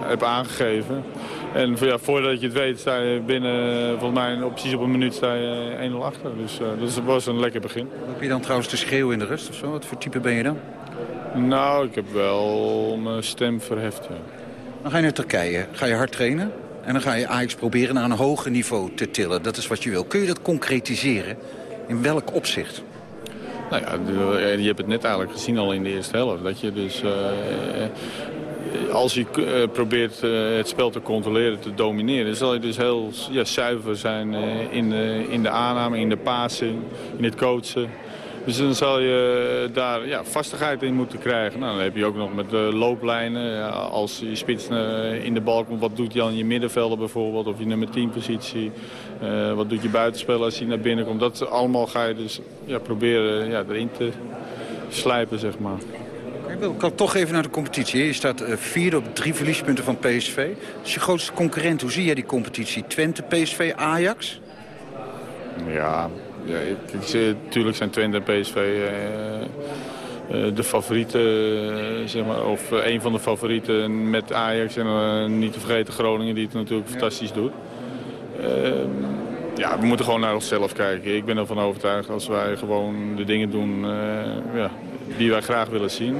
hebt aangegeven. En ja, voordat je het weet sta je binnen, volgens mij precies op een minuut sta je 1-0 achter. Dus uh, dat was een lekker begin. Heb je dan trouwens te schreeuwen in de rust of zo? Wat voor type ben je dan? Nou, ik heb wel mijn stem verheft, ja. Dan ga je naar Turkije. Ga je hard trainen? En dan ga je Ajax proberen naar een hoger niveau te tillen. Dat is wat je wil. Kun je dat concretiseren? In welk opzicht? Nou ja, je hebt het net eigenlijk gezien al in de eerste helft. Dat je dus, uh, als je probeert het spel te controleren, te domineren... zal je dus heel ja, zuiver zijn in, de, in de aanname, in de passing, in het coachen... Dus dan zal je daar ja, vastigheid in moeten krijgen. Nou, dan heb je ook nog met de looplijnen. Als je spits eh, in de bal komt, wat doet Jan je middenvelder bijvoorbeeld? Of je nummer 10 positie. Uh, wat doet je buitenspeler als hij naar binnen komt? Dat allemaal ga je dus ja, proberen ja, erin te slijpen, zeg maar. Ik wil ik toch even naar de competitie. Je staat vierde op drie verliespunten van PSV. Dat is je grootste concurrent. Hoe zie jij die competitie? Twente, PSV, Ajax? Ja, ja, natuurlijk zijn Twente en PSV uh, de favorieten, uh, zeg maar, of een van de favorieten met Ajax. En niet te vergeten Groningen die het natuurlijk fantastisch doet. Ehm, ja, we moeten gewoon naar onszelf kijken. Ik ben ervan overtuigd als wij gewoon de dingen doen ja, die wij graag willen zien.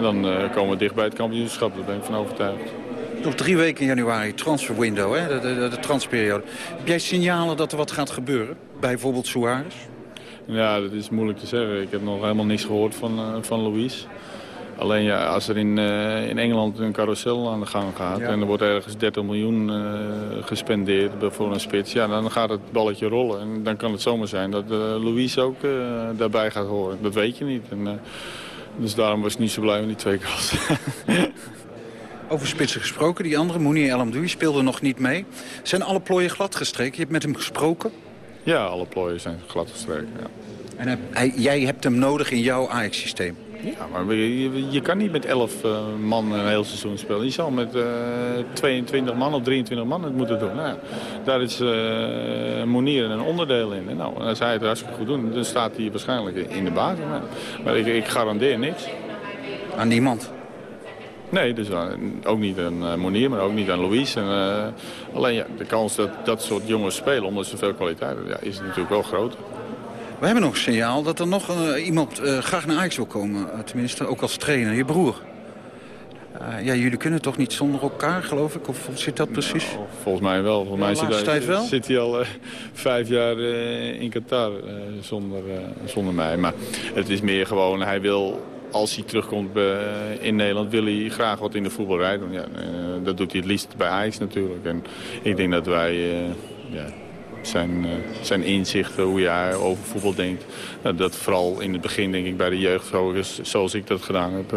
Dan komen we dicht bij het kampioenschap, daar ben ik van overtuigd. Nog drie weken in januari, transferwindow, hè? De, de, de transperiode. Heb jij signalen dat er wat gaat gebeuren? Bijvoorbeeld Suarez? Ja, dat is moeilijk te zeggen. Ik heb nog helemaal niks gehoord van, uh, van Louise. Alleen ja, als er in, uh, in Engeland een carousel aan de gang gaat... Ja. en er wordt ergens 30 miljoen uh, gespendeerd voor een spits... Ja, dan gaat het balletje rollen. En dan kan het zomaar zijn dat Louise ook daarbij gaat horen. Dat weet je niet. En, dus daarom was ik niet zo blij met die twee kasten. Over spitsen gesproken, die andere, Mouni El speelde nog niet mee. Zijn alle plooien gladgestreken? Je hebt met hem gesproken? Ja, alle plooien zijn gladgestreken, ja. En hij, jij hebt hem nodig in jouw Ajax-systeem? Ja, maar je, je, kan niet met 11 uh, man een heel seizoen spelen. Je zal met uh, 22 man of 23 man het moeten doen. Nou, daar is uh, Monier een onderdeel in. En nou, als hij het hartstikke goed doet, dan staat hij waarschijnlijk in de basis. Maar ik, ik garandeer niks. Aan niemand? Nee, dus ook niet aan uh, Monier, maar ook niet aan Louise. En, uh, alleen ja, de kans dat dat soort jongens spelen, omdat ze veel kwaliteit hebben, ja, is natuurlijk wel groot. We hebben nog een signaal dat er nog uh, iemand graag naar Ajax wil komen. tenminste, ook als trainer, je broer. ja, jullie kunnen toch niet zonder elkaar, geloof ik? Of zit dat precies? Nou, volgens mij wel. Volgens mij zit, hij, wel? zit hij al vijf jaar in Qatar zonder, zonder mij. Maar het is meer gewoon, hij wil als hij terugkomt in Nederland wil hij graag wat in de voetbalrij doen. Ja, uh, dat doet hij het liefst bij Ajax natuurlijk. En ik denk dat wij uh, ja, zijn, zijn inzichten, hoe hij over voetbal denkt... dat vooral in het begin, denk ik, bij de jeugd, zoals ik dat gedaan heb...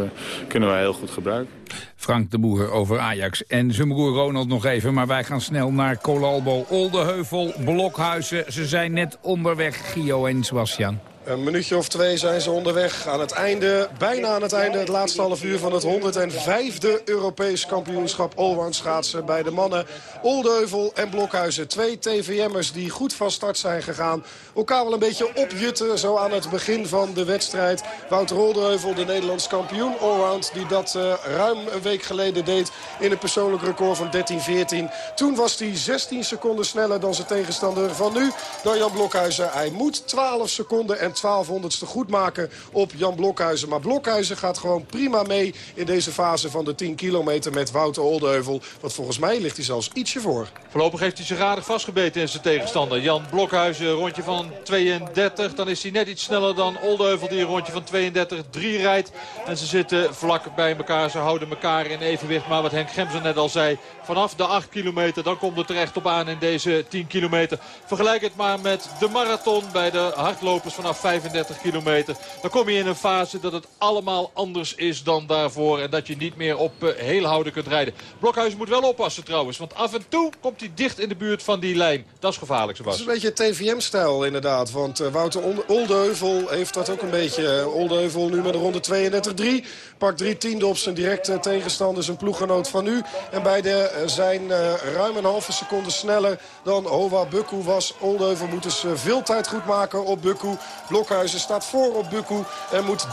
kunnen wij heel goed gebruiken. Frank de Boer over Ajax. En zijn broer Ronald nog even, maar wij gaan snel naar Colalbo, Oldeheuvel, Blokhuizen. Ze zijn net onderweg, Gio en Sebastian. Een minuutje of twee zijn ze onderweg aan het einde, bijna aan het einde, het laatste half uur van het 105e Europees kampioenschap allround schaatsen bij de mannen. Oldeuvel en Blokhuizen, twee TVM'ers die goed van start zijn gegaan. Elkaar wel een beetje opjutten zo aan het begin van de wedstrijd. Wouter Oldeuvel, de Nederlands kampioen allround, die dat uh, ruim een week geleden deed in een persoonlijk record van 13-14. Toen was hij 16 seconden sneller dan zijn tegenstander van nu, dan Jan Blokhuizen. Hij moet 12 seconden en 1200ste goed maken op Jan Blokhuizen. Maar Blokhuizen gaat gewoon prima mee in deze fase van de 10 kilometer met Wouter Oldeheuvel. Want volgens mij ligt hij zelfs ietsje voor. Voorlopig heeft hij zich aardig vastgebeten in zijn tegenstander. Jan Blokhuizen, rondje van 32. Dan is hij net iets sneller dan Oldeheuvel die een rondje van 32-3 rijdt. En ze zitten vlak bij elkaar. Ze houden elkaar in evenwicht. Maar wat Henk Gemsen net al zei, vanaf de 8 kilometer... dan komt het terecht op aan in deze 10 kilometer. Vergelijk het maar met de marathon bij de hardlopers vanaf 35 kilometer. Dan kom je in een fase dat het allemaal anders is dan daarvoor. En dat je niet meer op uh, heel houden kunt rijden. Blokhuis moet wel oppassen trouwens. Want af en toe komt hij dicht in de buurt van die lijn. Dat is gevaarlijk, Sebas. Het is een beetje TVM-stijl inderdaad. Want uh, Wouter Oldeheuvel heeft dat ook een beetje. Uh, Oldeheuvel nu met een ronde 32-3. Pakt drie tiende op zijn directe tegenstander, zijn ploeggenoot van nu. En beide zijn ruim een halve seconde sneller dan Hova Bukku was. Oldeheuvel moet dus veel tijd goed maken op Bukku. Blokhuizen staat voor op Bukku en moet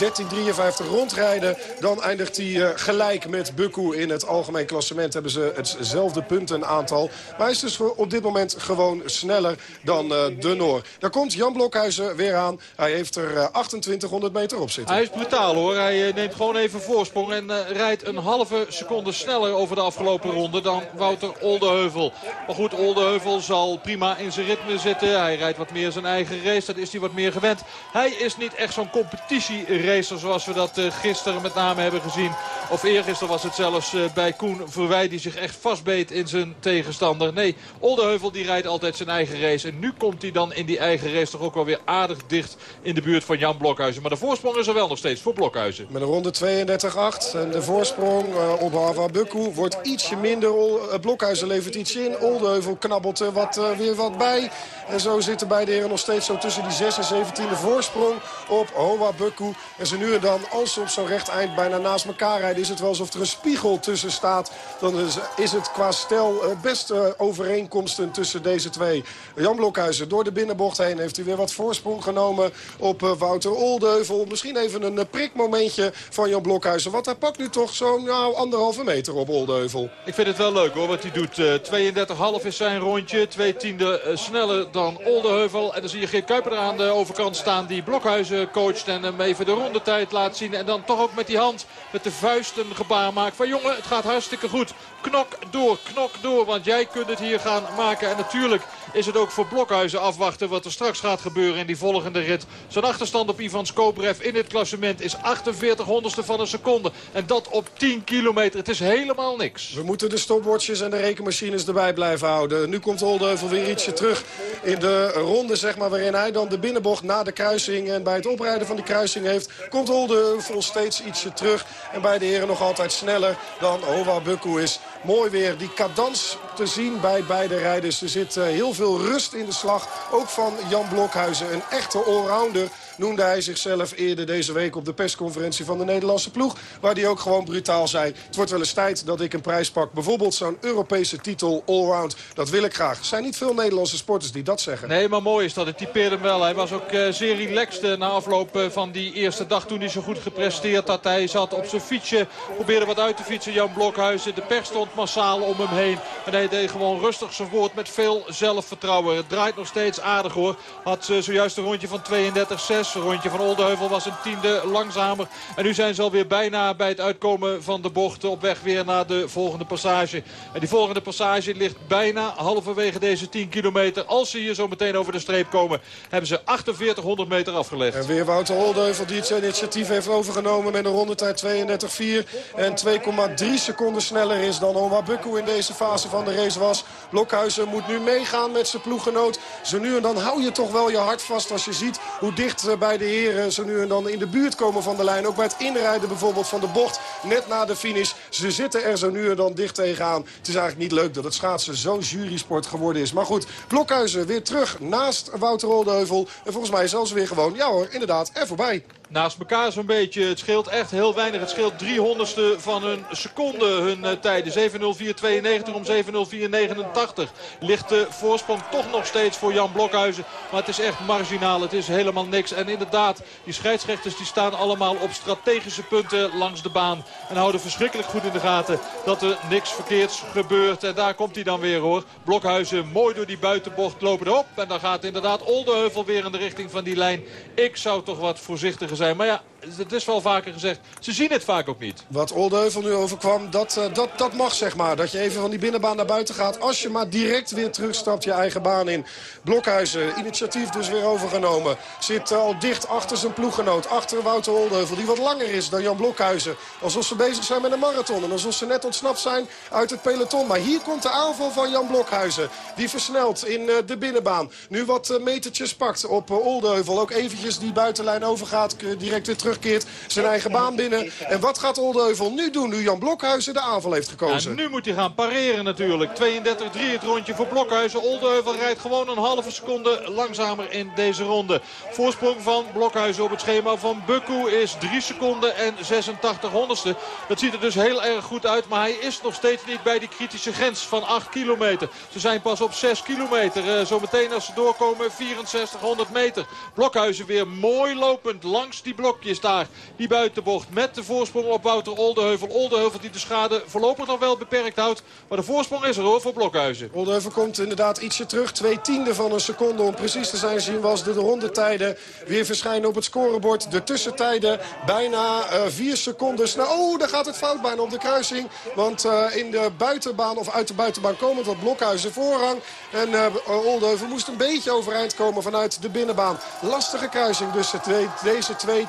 13.53 rondrijden. Dan eindigt hij gelijk met Bukku in het algemeen klassement. Hebben ze hetzelfde puntenaantal. Maar hij is dus op dit moment gewoon sneller dan de Noor. Daar komt Jan Blokhuizen weer aan. Hij heeft er uh, 2800 meter op zitten. Hij is brutaal hoor. Hij neemt gewoon even voorsprong en rijdt een halve seconde sneller over de afgelopen ronde dan Wouter Oldeheuvel. Maar goed, Oldeheuvel zal prima in zijn ritme zitten. Hij rijdt wat meer zijn eigen race. Dat is hij wat meer gewend. Hij is niet echt zo'n competitieracer zoals we dat uh, gisteren met name hebben gezien. Of eergisteren was het zelfs uh, bij Koen Verwij die zich echt vastbeet in zijn tegenstander. Nee, Oldeheuvel die rijdt altijd zijn eigen race. En nu komt hij dan in die eigen race toch ook wel weer aardig dicht in de buurt van Jan Blokhuizen. Maar de voorsprong is er wel nog steeds voor Blokhuizen. Met een ronde 32-8 en de voorsprong uh, op Hava Bukku wordt ietsje minder. Blokhuizen levert iets in. Oldeheuvel knabbelt er wat, weer wat bij. En zo zitten beide heren nog steeds zo tussen die 6 en 17e voorsprong op Hoa Bukku. En ze nu en dan, als ze op zo'n recht eind bijna naast elkaar rijden... is het wel alsof er een spiegel tussen staat. Dan is het qua stel best overeenkomsten tussen deze twee. Jan Blokhuizen door de binnenbocht heen heeft hij weer wat voorsprong genomen op Wouter Oldeuvel. Misschien even een prikmomentje van Jan Blokhuizen. Want hij pakt nu toch zo'n nou, anderhalve meter op Oldeuvel. Ik vind het wel leuk hoor wat hij doet. Uh, 32,5 is zijn rondje. Twee tiende uh, sneller dan Oldeheuvel. En dan zie je Geert Kuiper er aan de overkant staan die Blokhuizen coacht. En hem even de rondetijd laat zien. En dan toch ook met die hand, met de vuist een gebaar maakt. Van jongen, het gaat hartstikke goed. Knok door, knok door. Want jij kunt het hier gaan maken. En natuurlijk is het ook voor Blokhuizen afwachten wat er straks gaat gebeuren in die volgende rit. Zijn achterstand op Ivan Skobrev in dit klassement is 48 honderdste van een seconde. En dat op 10 kilometer. Het is helemaal niks. We moeten de stopwatches en de rekenmachines erbij blijven houden. Nu komt Oldeheuvel weer ietsje terug in de ronde zeg maar, waarin hij dan de binnenbocht na de kruising en bij het oprijden van die kruising heeft. Komt Oldeheuvel steeds ietsje terug. En bij de heren nog altijd sneller dan Hova Bukku is. Mooi weer die cadans te zien bij beide rijders. Er zit uh, heel veel rust in de slag. Ook van Jan Blokhuizen, een echte allrounder noemde hij zichzelf eerder deze week op de persconferentie van de Nederlandse ploeg. Waar hij ook gewoon brutaal zei, het wordt wel eens tijd dat ik een prijs pak. Bijvoorbeeld zo'n Europese titel allround. Dat wil ik graag. Er zijn niet veel Nederlandse sporters die dat zeggen. Nee, maar mooi is dat. Het typeerde hem wel. Hij was ook uh, zeer relaxed uh, na afloop uh, van die eerste dag toen hij zo goed gepresteerd had. Hij zat op zijn fietsje, probeerde wat uit te fietsen. Jan Blokhuizen, de pers stond massaal om hem heen. En hij deed gewoon rustig zijn woord met veel zelfvertrouwen. Het draait nog steeds aardig hoor. Had zojuist een rondje van 32-6. Een rondje van Oldeheuvel was een tiende langzamer. En nu zijn ze alweer bijna bij het uitkomen van de bocht op weg weer naar de volgende passage. En die volgende passage ligt bijna halverwege deze 10 kilometer. Als ze hier zo meteen over de streep komen, hebben ze 4800 meter afgelegd. En weer Wouter Oldeheuvel die het initiatief heeft overgenomen met een rondetijd 32-4. En 2,3 seconden sneller is dan Oma Bukku in deze fase van de race was. Blokhuizen moet nu meegaan met zijn ploeggenoot. Zo nu en dan hou je toch wel je hart vast als je ziet hoe dicht bij de heren zo nu en dan in de buurt komen van de lijn. Ook bij het inrijden bijvoorbeeld van de bocht net na de finish. Ze zitten er zo nu en dan dicht tegenaan. Het is eigenlijk niet leuk dat het schaatsen zo'n jurysport geworden is. Maar goed, Blokhuizen weer terug naast Wouter Oldeheuvel. En volgens mij zelfs weer gewoon, ja hoor, inderdaad, er voorbij naast elkaar zo'n beetje. Het scheelt echt heel weinig. Het scheelt 300ste van een seconde hun uh, tijden. 7.04.92 om 7.04.89 ligt de voorsprong toch nog steeds voor Jan Blokhuizen. Maar het is echt marginaal. Het is helemaal niks. En inderdaad, die scheidsrechters die staan allemaal op strategische punten langs de baan. En houden verschrikkelijk goed in de gaten dat er niks verkeerds gebeurt. En daar komt hij dan weer hoor. Blokhuizen mooi door die buitenbocht lopen erop. En dan gaat inderdaad Oldeheuvel weer in de richting van die lijn. Ik zou toch wat voorzichtiger zijn. Maar ja, het is wel vaker gezegd. Ze zien het vaak ook niet. Wat Oldeheuvel nu overkwam, dat, uh, dat, dat mag zeg maar. Dat je even van die binnenbaan naar buiten gaat. Als je maar direct weer terugstapt je eigen baan in. Blokhuizen, initiatief dus weer overgenomen. Zit uh, al dicht achter zijn ploeggenoot. Achter Wouter Oldeheuvel, die wat langer is dan Jan Blokhuizen. Alsof ze bezig zijn met een marathon. En alsof ze net ontsnapt zijn uit het peloton. Maar hier komt de aanval van Jan Blokhuizen. Die versnelt in uh, de binnenbaan. Nu wat metertjes pakt op Oldeheuvel. Ook eventjes die buitenlijn overgaat. direct weer terugkeert. Zijn eigen baan binnen. En wat gaat Oldeheuvel nu doen? Nu Jan Blokhuizen de aanval heeft gekozen. Nu moet hij gaan pareren natuurlijk. 32-3 het rondje voor Blokhuizen. Oldeheuvel rijdt gewoon een halve seconde langzamer in deze ronde. Voorsprong van Blokhuizen op het schema van Bukku is 3 seconden en 86 honderdste. Dat ziet er dus heel erg goed uit. Maar hij is nog steeds niet bij die kritische grens van 8 kilometer. Ze zijn pas op 6 kilometer. Uh, zometeen als ze doorkomen 6400 meter. Blokhuizen weer mooi lopend langs die blokjes Die buitenbocht met de voorsprong op Wouter Oldeheuvel. Oldeheuvel die de schade voorlopig nog wel beperkt houdt. Maar de voorsprong is er hoor voor Blokhuizen. Oldeheuvel komt inderdaad ietsje terug. Twee tiende van een seconde om precies te zijn zien was de, de rondetijden weer verschijnen op het scorebord. De tussentijden bijna uh, vier seconden. Nou, oh, daar gaat het fout bijna op de kruising. Want uh, in de buitenbaan of uit de buitenbaan komend had Blokhuizen voorrang. En uh, Oldeheuvel moest een beetje overeind komen vanuit de binnenbaan. Lastige kruising dus deze twee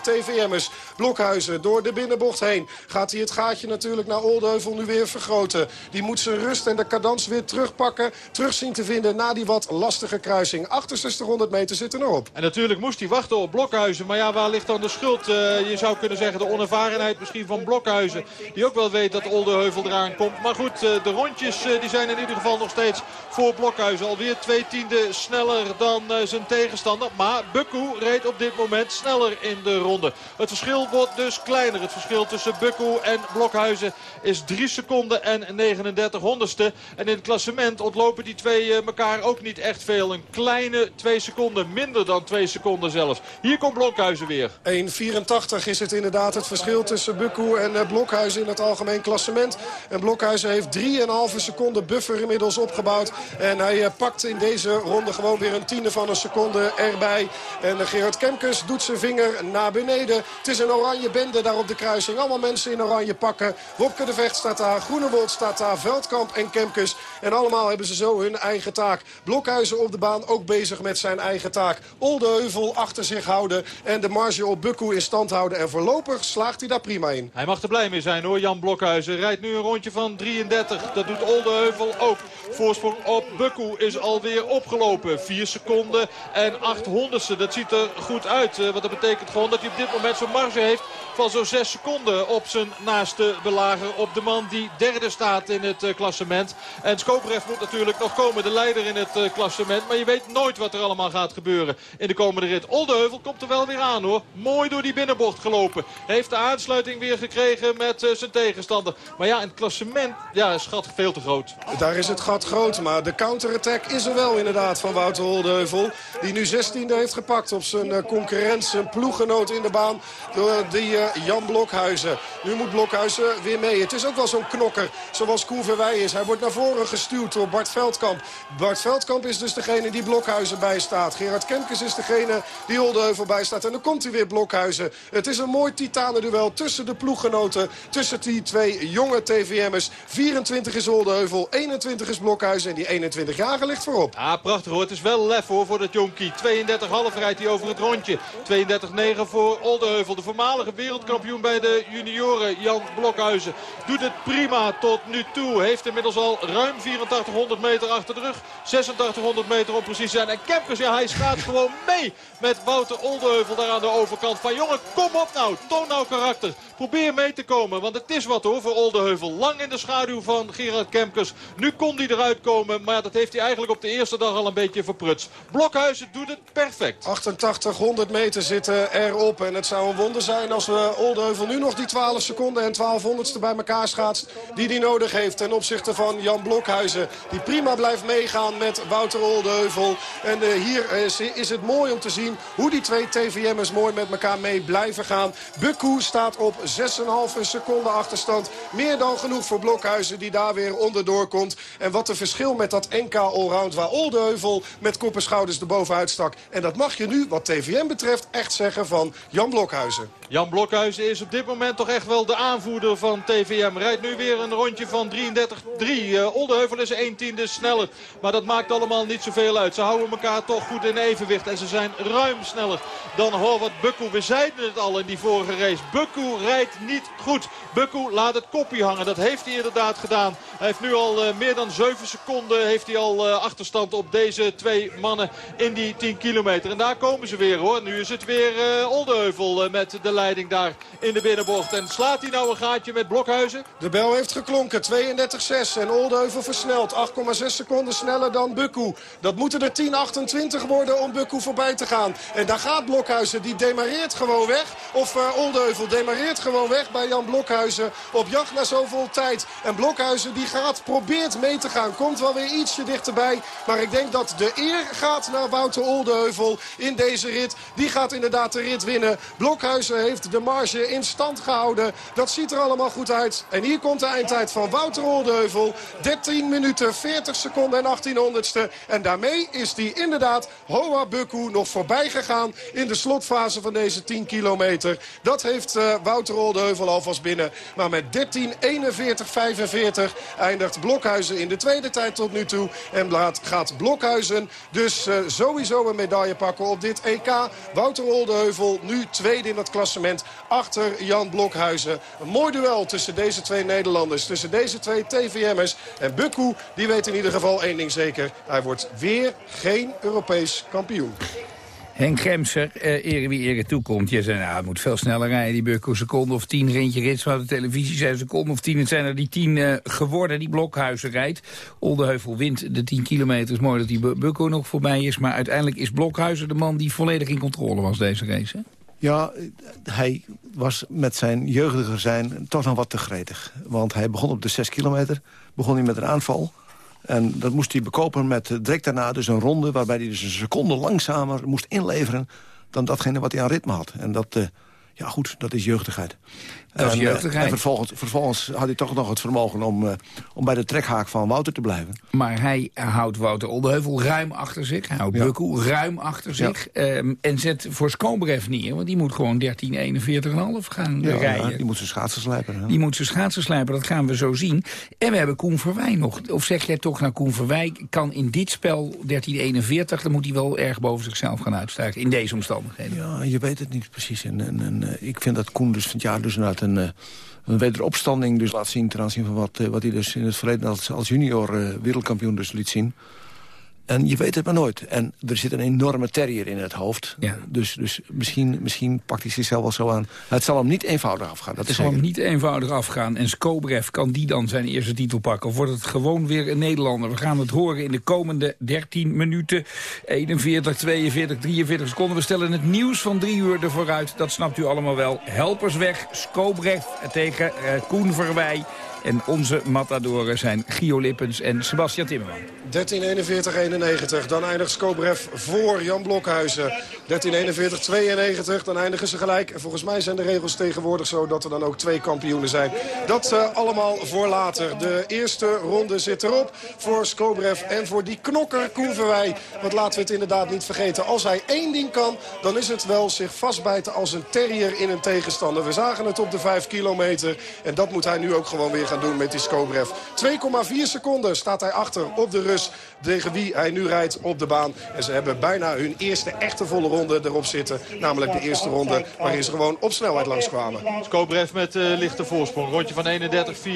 Blokhuizen door de binnenbocht heen. Gaat hij het gaatje natuurlijk naar Oldeheuvel nu weer vergroten. Die moet zijn rust en de cadans weer terugpakken. Terug zien te vinden na die wat lastige kruising. 6800 meter zitten erop. En natuurlijk moest hij wachten op Blokhuizen. Maar ja, waar ligt dan de schuld? Uh, je zou kunnen zeggen de onervarenheid misschien van Blokhuizen. Die ook wel weet dat Oldeheuvel eraan komt. Maar goed, uh, de rondjes uh, die zijn in ieder geval nog steeds voor Blokhuizen. Alweer twee tienden sneller dan zijn tegenstander. Maar Bukku reed op dit moment sneller in de ronde. Het verschil wordt dus kleiner. Het verschil tussen Bukku en Blokhuizen is 3 seconden en 39 honderdste. En in het klassement ontlopen die twee elkaar ook niet echt veel. Een kleine 2 seconden, minder dan 2 seconden zelfs. Hier komt Blokhuizen weer. 1,84 is het inderdaad het verschil tussen Bukku en Blokhuizen in het algemeen klassement. En Blokhuizen heeft 3,5 seconden buffer inmiddels opgebouwd. En hij pakt in deze ronde gewoon weer een tiende van een seconde erbij. En Gerard Kemkes doet zijn vinger naar beneden. Het is een oranje bende daar op de kruising. Allemaal mensen in oranje pakken. Wopke de Vecht staat daar. Groenewold staat daar. Veldkamp en Kemkes. En allemaal hebben ze zo hun eigen taak. Blokhuizen op de baan ook bezig met zijn eigen taak. Oldeheuvel achter zich houden. En de marge op Bukku in stand houden. En voorlopig slaagt hij daar prima in. Hij mag er blij mee zijn hoor. Jan Blokhuizen rijdt nu een rondje van 33. Dat doet Oldeheuvel ook. Voorsprong op Bukku is alweer opgelopen. 4 seconden en 8 honderdste. Dat ziet er goed uit. Want dat betekent gewoon dat hij op dit moment zo'n marge heeft van zo'n 6 seconden op zijn naaste belager. Op de man die derde staat in het uh, klassement. En Skobrev moet natuurlijk nog komen, de leider in het uh, klassement. Maar je weet nooit wat er allemaal gaat gebeuren in de komende rit. Oldeheuvel komt er wel weer aan hoor. Mooi door die binnenbocht gelopen. Heeft de aansluiting weer gekregen met uh, zijn tegenstander. Maar ja, in het klassement ja, is het gat veel te groot. Daar is het gat groot, maar de counterattack is er wel inderdaad van Wouter Oldeheuvel. Die nu 16e heeft gepakt op zijn concurrent, zijn ploeggenoot in de baan. Door die Jan Blokhuizen. Nu moet Blokhuizen weer mee. Het is ook wel zo'n knokker zoals Koen Verwij is. Hij wordt naar voren gestuurd door Bart Veldkamp. Bart Veldkamp is dus degene die Blokhuizen bijstaat. Gerard Kemkes is degene die Oldeheuvel bijstaat. En dan komt hij weer Blokhuizen. Het is een mooi titanenduel tussen de ploeggenoten. Tussen die twee jonge TVM'ers. 24 is Oldeheuvel, 21 is Blokhuizen. En die 21-jarige ligt voorop. Ja, prachtig hoor. Het is wel lef hoor voor dat jonkie. 32,5 rijdt hij over het rondje. 32,9 voor Oldeheuvel. De voormalige wereldkampioen bij de junioren. Jan Blokhuizen doet het prima tot nu toe. Heeft inmiddels al ruim 8400 meter achter de rug. 8600 meter om precies zijn. En Kempkers, ja, hij gaat gewoon mee met Wouter Oldeheuvel daar aan de overkant. Van jongen, kom op nou. Toon nou karakter. Probeer mee te komen. Want het is wat hoor voor Oldeheuvel. Lang in de schaduw van Gerard Kempkers. Nu kon hij eruit komen. Maar dat heeft hij eigenlijk op de eerste dag al een beetje verprutst. Blokhuizen doet het perfect. 88, 100 meter zitten erop. En het zou een wonder zijn als we Oldeheuvel nu nog die 12 seconden en 1200ste bij elkaar schaatst. Die hij nodig heeft ten opzichte van Jan Blokhuizen. Die prima blijft meegaan met Wouter Oldeheuvel. En uh, hier is, is, het mooi om te zien hoe die twee TVM'ers mooi met elkaar mee blijven gaan. Bukku staat op 6,5 seconde achterstand. Meer dan genoeg voor Blokhuizen die daar weer onderdoor komt. En wat een verschil met dat NK Allround waar Oldeheuvel met kop en schouders erbovenuit stak. En dat mag je nu wat TVM betreft echt zeggen van Jan Blokhuizen. Jan Blokhuizen is op dit moment toch echt wel de aanvoerder van TVM. Rijdt nu weer een rondje van 33-3. Uh, Oldeheuvel is 1 tiende sneller. Maar dat maakt allemaal niet zoveel uit. Ze houden elkaar toch goed in evenwicht. En ze zijn ruim sneller dan Horvat Bukku. We zeiden het al in die vorige race. Bukku rijdt niet goed. Bukku laat het kopje hangen. Dat heeft hij inderdaad gedaan. Hij heeft nu al uh, meer dan 7 seconden heeft hij al, uh, achterstand op deze twee mannen in die 10 kilometer. En daar komen ze weer hoor. Nu is het weer uh, Oldeheuvel met de leiding daar in de binnenbocht. En slaat hij nou een gaatje met Blokhuizen? De bel heeft geklonken. 32-6 en Oldeheuvel versnelt. 8,6 seconden sneller dan Bukku. Dat moeten er 10-28 worden om Bukku voorbij te gaan. En daar gaat Blokhuizen. Die demareert gewoon weg. Of uh, Oldeheuvel demareert gewoon weg bij Jan Blokhuizen. Op jacht naar zoveel tijd. En Blokhuizen die gaat, probeert mee te gaan. Komt wel weer ietsje dichterbij. Maar ik denk dat de eer gaat naar Wouter Oldeheuvel in deze rit. Die gaat inderdaad de rit winnen. Blokhuizen heeft de marge in stand gehouden. Dat ziet er allemaal goed uit. En hier komt de eindtijd van Wouter Oldeheuvel. 13 minuten, 40 seconden en 1800ste. En daarmee is die inderdaad Hoa Bukku nog voorbij gegaan in de slotfase van deze 10 kilometer. Dat heeft uh, Wouter Oldeheuvel alvast binnen. Maar met 13, 41, 45 eindigt Blokhuizen in de tweede tijd tot nu toe. En gaat Blokhuizen dus uh, sowieso een medaille pakken op dit EK. Wouter Oldeheuvel nu tweede in dat klassement achter Jan Blokhuizen. Een mooi duel tussen deze twee Nederlanders. Tussen deze twee TVM'ers. En Bukku die weet in ieder geval één ding zeker. Hij wordt weer geen Europees kampioen. Henk Gemser, uh, ere wie ere toekomt. Je zei, nou, het moet veel sneller rijden, die Bukko. Seconde of tien, rintje rits van de televisie zei seconde of tien. Het zijn er die tien uh, geworden, die Blokhuizen rijdt. Oldeheuvel wint de tien kilometer. mooi dat die Bukko nog voorbij is. Maar uiteindelijk is Blokhuizen de man die volledig in controle was deze race? Ja, hij was met zijn jeugdige zijn toch nog wat te gretig. Want hij begon op de 6 kilometer, begon hij met een aanval. En dat moest hij bekopen met direct daarna dus een ronde... waarbij hij dus een seconde langzamer moest inleveren... dan datgene wat hij aan ritme had. En dat, uh, ja goed, dat is jeugdigheid. Dat is jeugdigheid. En vervolgens, vervolgens had hij toch nog het vermogen om, uh, om bij de trekhaak van Wouter te blijven. Maar hij houdt Wouter Oldeheuvel ruim achter zich. Hij houdt ja. Ruim achter zich. Um, en zet voor Skobrev neer. Want die moet gewoon 13.41,5 gaan ja, rijden. Ja, die moet zijn schaatsen slijpen. Die moet zijn schaatsen slijpen, dat gaan we zo zien. En we hebben Koen Verwij nog. Of zeg jij toch, nou Koen Verwij kan in dit spel 13.41... dan moet hij wel erg boven zichzelf gaan uitstijgen. In deze omstandigheden. Ja, je weet het niet precies. En, en, en ik vind dat Koen dus van het jaar dus inderdaad een, een wederopstanding dus laat zien... ten aanzien van wat, wat hij dus in het verleden als, als junior uh, wereldkampioen dus liet zien. En je weet het maar nooit. En er zit een enorme terrier in het hoofd. Ja. Dus, dus misschien, misschien pakt hij zichzelf wel zo aan. Het zal hem niet eenvoudig afgaan. Dat het zal hem niet eenvoudig afgaan. En Skobrev, kan die dan zijn eerste titel pakken? Of wordt het gewoon weer een Nederlander? We gaan het horen in de komende 13 minuten. 41, 42, 43 seconden. We stellen het nieuws van drie uur ervoor uit. Dat snapt u allemaal wel. Helpers weg. Skobrev tegen uh, Koen Verwij. En onze matadoren zijn Gio Lippens en Sebastian Timmerman. 13.41.91. Dan eindigt Skobrev voor Jan Blokhuizen. 13.41.92. Dan eindigen ze gelijk. En volgens mij zijn de regels tegenwoordig zo dat er dan ook twee kampioenen zijn. Dat uh, allemaal voor later. De eerste ronde zit erop voor Skobrev en voor die knokker Koen Verwij. Want laten we het inderdaad niet vergeten. Als hij één ding kan, dan is het wel zich vastbijten als een terrier in een tegenstander. We zagen het op de 5 kilometer. En dat moet hij nu ook gewoon weer gaan doen met die Skobrev. 2,4 seconden staat hij achter op de Rus. Was tegen wie hij nu rijdt op de baan. En ze hebben bijna hun eerste echte volle ronde erop zitten. Namelijk de eerste ronde waarin ze gewoon op snelheid langskwamen. Skobrev met uh, lichte voorsprong. Rondje van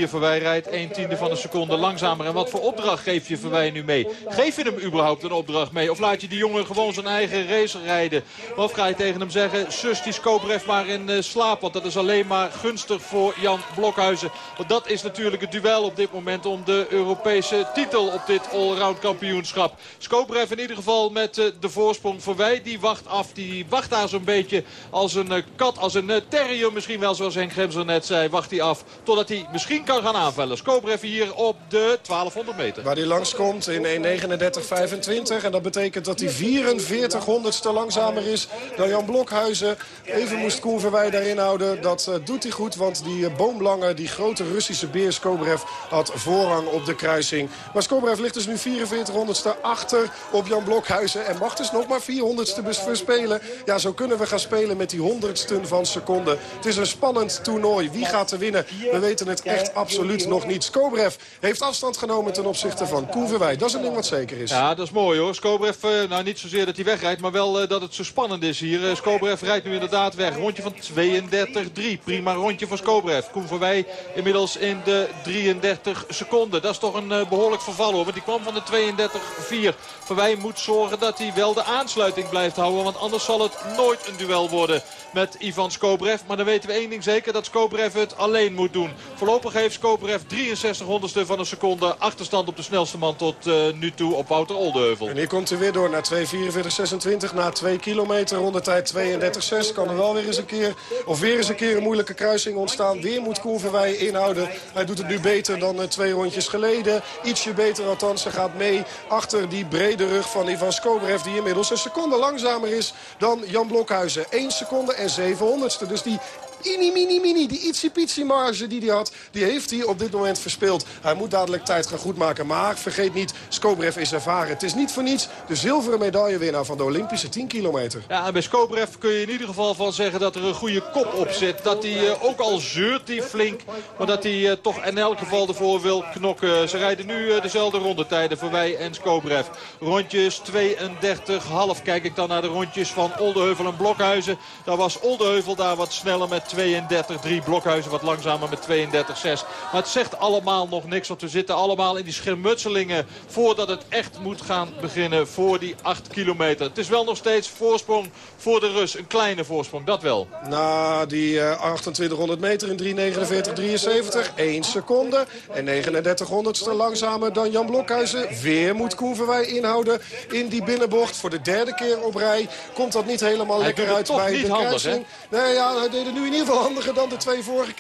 31-4. Verwij rijdt 1 tiende van een seconde langzamer. En wat voor opdracht geef je Verwij nu mee? Geef je hem überhaupt een opdracht mee? Of laat je die jongen gewoon zijn eigen race rijden? Of ga je tegen hem zeggen, sus die Skobrev maar in uh, slaap. Want dat is alleen maar gunstig voor Jan Blokhuizen. Want dat is natuurlijk het duel op dit moment om de Europese titel op dit allround kampioenschap. Skobrev in ieder geval met uh, de voorsprong voor wij. Die wacht af. Die wacht daar zo'n beetje als een uh, kat, als een uh, terrier misschien wel zoals Henk Gemser net zei. Wacht hij af totdat hij misschien kan gaan aanvallen. Skobrev hier op de 1200 meter. Waar hij langskomt in 1.39.25. En dat betekent dat hij 44 honderdste langzamer is dan Jan Blokhuizen. Even moest Koen Verwij daarin houden. Dat doet hij goed, want die boomlange, die grote Russische beer Skobrev had voorrang op de kruising. Maar Skobrev ligt dus nu 44 honderdste achter op Jan Blokhuizen. En mag dus nog maar 400ste verspelen. Ja, zo kunnen we gaan spelen met die honderdsten van seconde. Het is een spannend toernooi. Wie gaat er winnen? We weten het echt absoluut nog niet. Skobrev heeft afstand genomen ten opzichte van Koen Verwij. Dat is een ding wat zeker is. Ja, dat is mooi hoor. Skobrev, uh, nou niet zozeer dat hij wegrijdt, maar wel uh, dat het zo spannend is hier. Uh, Skobrev rijdt nu inderdaad weg. Rondje van 32-3. Prima rondje voor Skobrev. Koen Verwij inmiddels in de 33 seconden. Dat is toch een behoorlijk verval hoor. Want die kwam van de 32-4. Verwij moet zorgen dat hij wel de aansluiting blijft houden. Want anders zal het nooit een duel worden met Ivan Skobrev. Maar dan weten we één ding zeker. Dat Skobrev het alleen moet doen. Voorlopig heeft Skobrev 63 honderdste van een seconde achterstand op de snelste man tot uh, nu toe op Wouter Oldeheuvel. En hier komt hij weer door naar 2.44.26. Na 2 kilometer rondetijd 32.6. Kan er wel weer eens een keer of weer eens een keer een moeilijke kruising ontstaan. Weer moet Koen Verwij inhouden. Hij doet het nu beter dan uh, twee rondjes geleden. Ietsje beter althans. Hij gaat mee achter die brede rug van Ivan Skobrev. Die inmiddels een seconde langzamer is dan Jan Blokhuizen. 1 seconde en 700ste. Dus die Ini, mini, mini. Die ietsie marge die hij had, die heeft hij op dit moment verspeeld. Hij moet dadelijk tijd gaan goedmaken. Maar vergeet niet, Skobrev is ervaren. Het is niet voor niets de zilveren medaillewinnaar van de Olympische 10 kilometer. Ja, en bij Skobrev kun je in ieder geval van zeggen dat er een goede kop op zit. Dat hij uh, ook al zeurt hij flink, maar dat hij uh, toch in elk geval ervoor wil knokken. Ze rijden nu uh, dezelfde rondetijden voor wij en Skobrev. Rondjes 32,5. Kijk ik dan naar de rondjes van Oldeheuvel en Blokhuizen. Daar was Oldeheuvel daar wat sneller met 32-3. Blokhuizen wat langzamer met 32-6. Maar het zegt allemaal nog niks. Want we zitten allemaal in die schermutselingen voordat het echt moet gaan beginnen voor die 8 kilometer. Het is wel nog steeds voorsprong voor de Rus. Een kleine voorsprong, dat wel. Na die uh, 2800 meter in 3.49-73. 1 seconde. En 39 honderdste langzamer dan Jan Blokhuizen. Weer moet Koen Verwij inhouden in die binnenbocht. Voor de derde keer op rij komt dat niet helemaal Hij lekker uit bij niet de handig, kruising. Nee, ja, hij deed het nu in ieder handiger dan de twee vorige.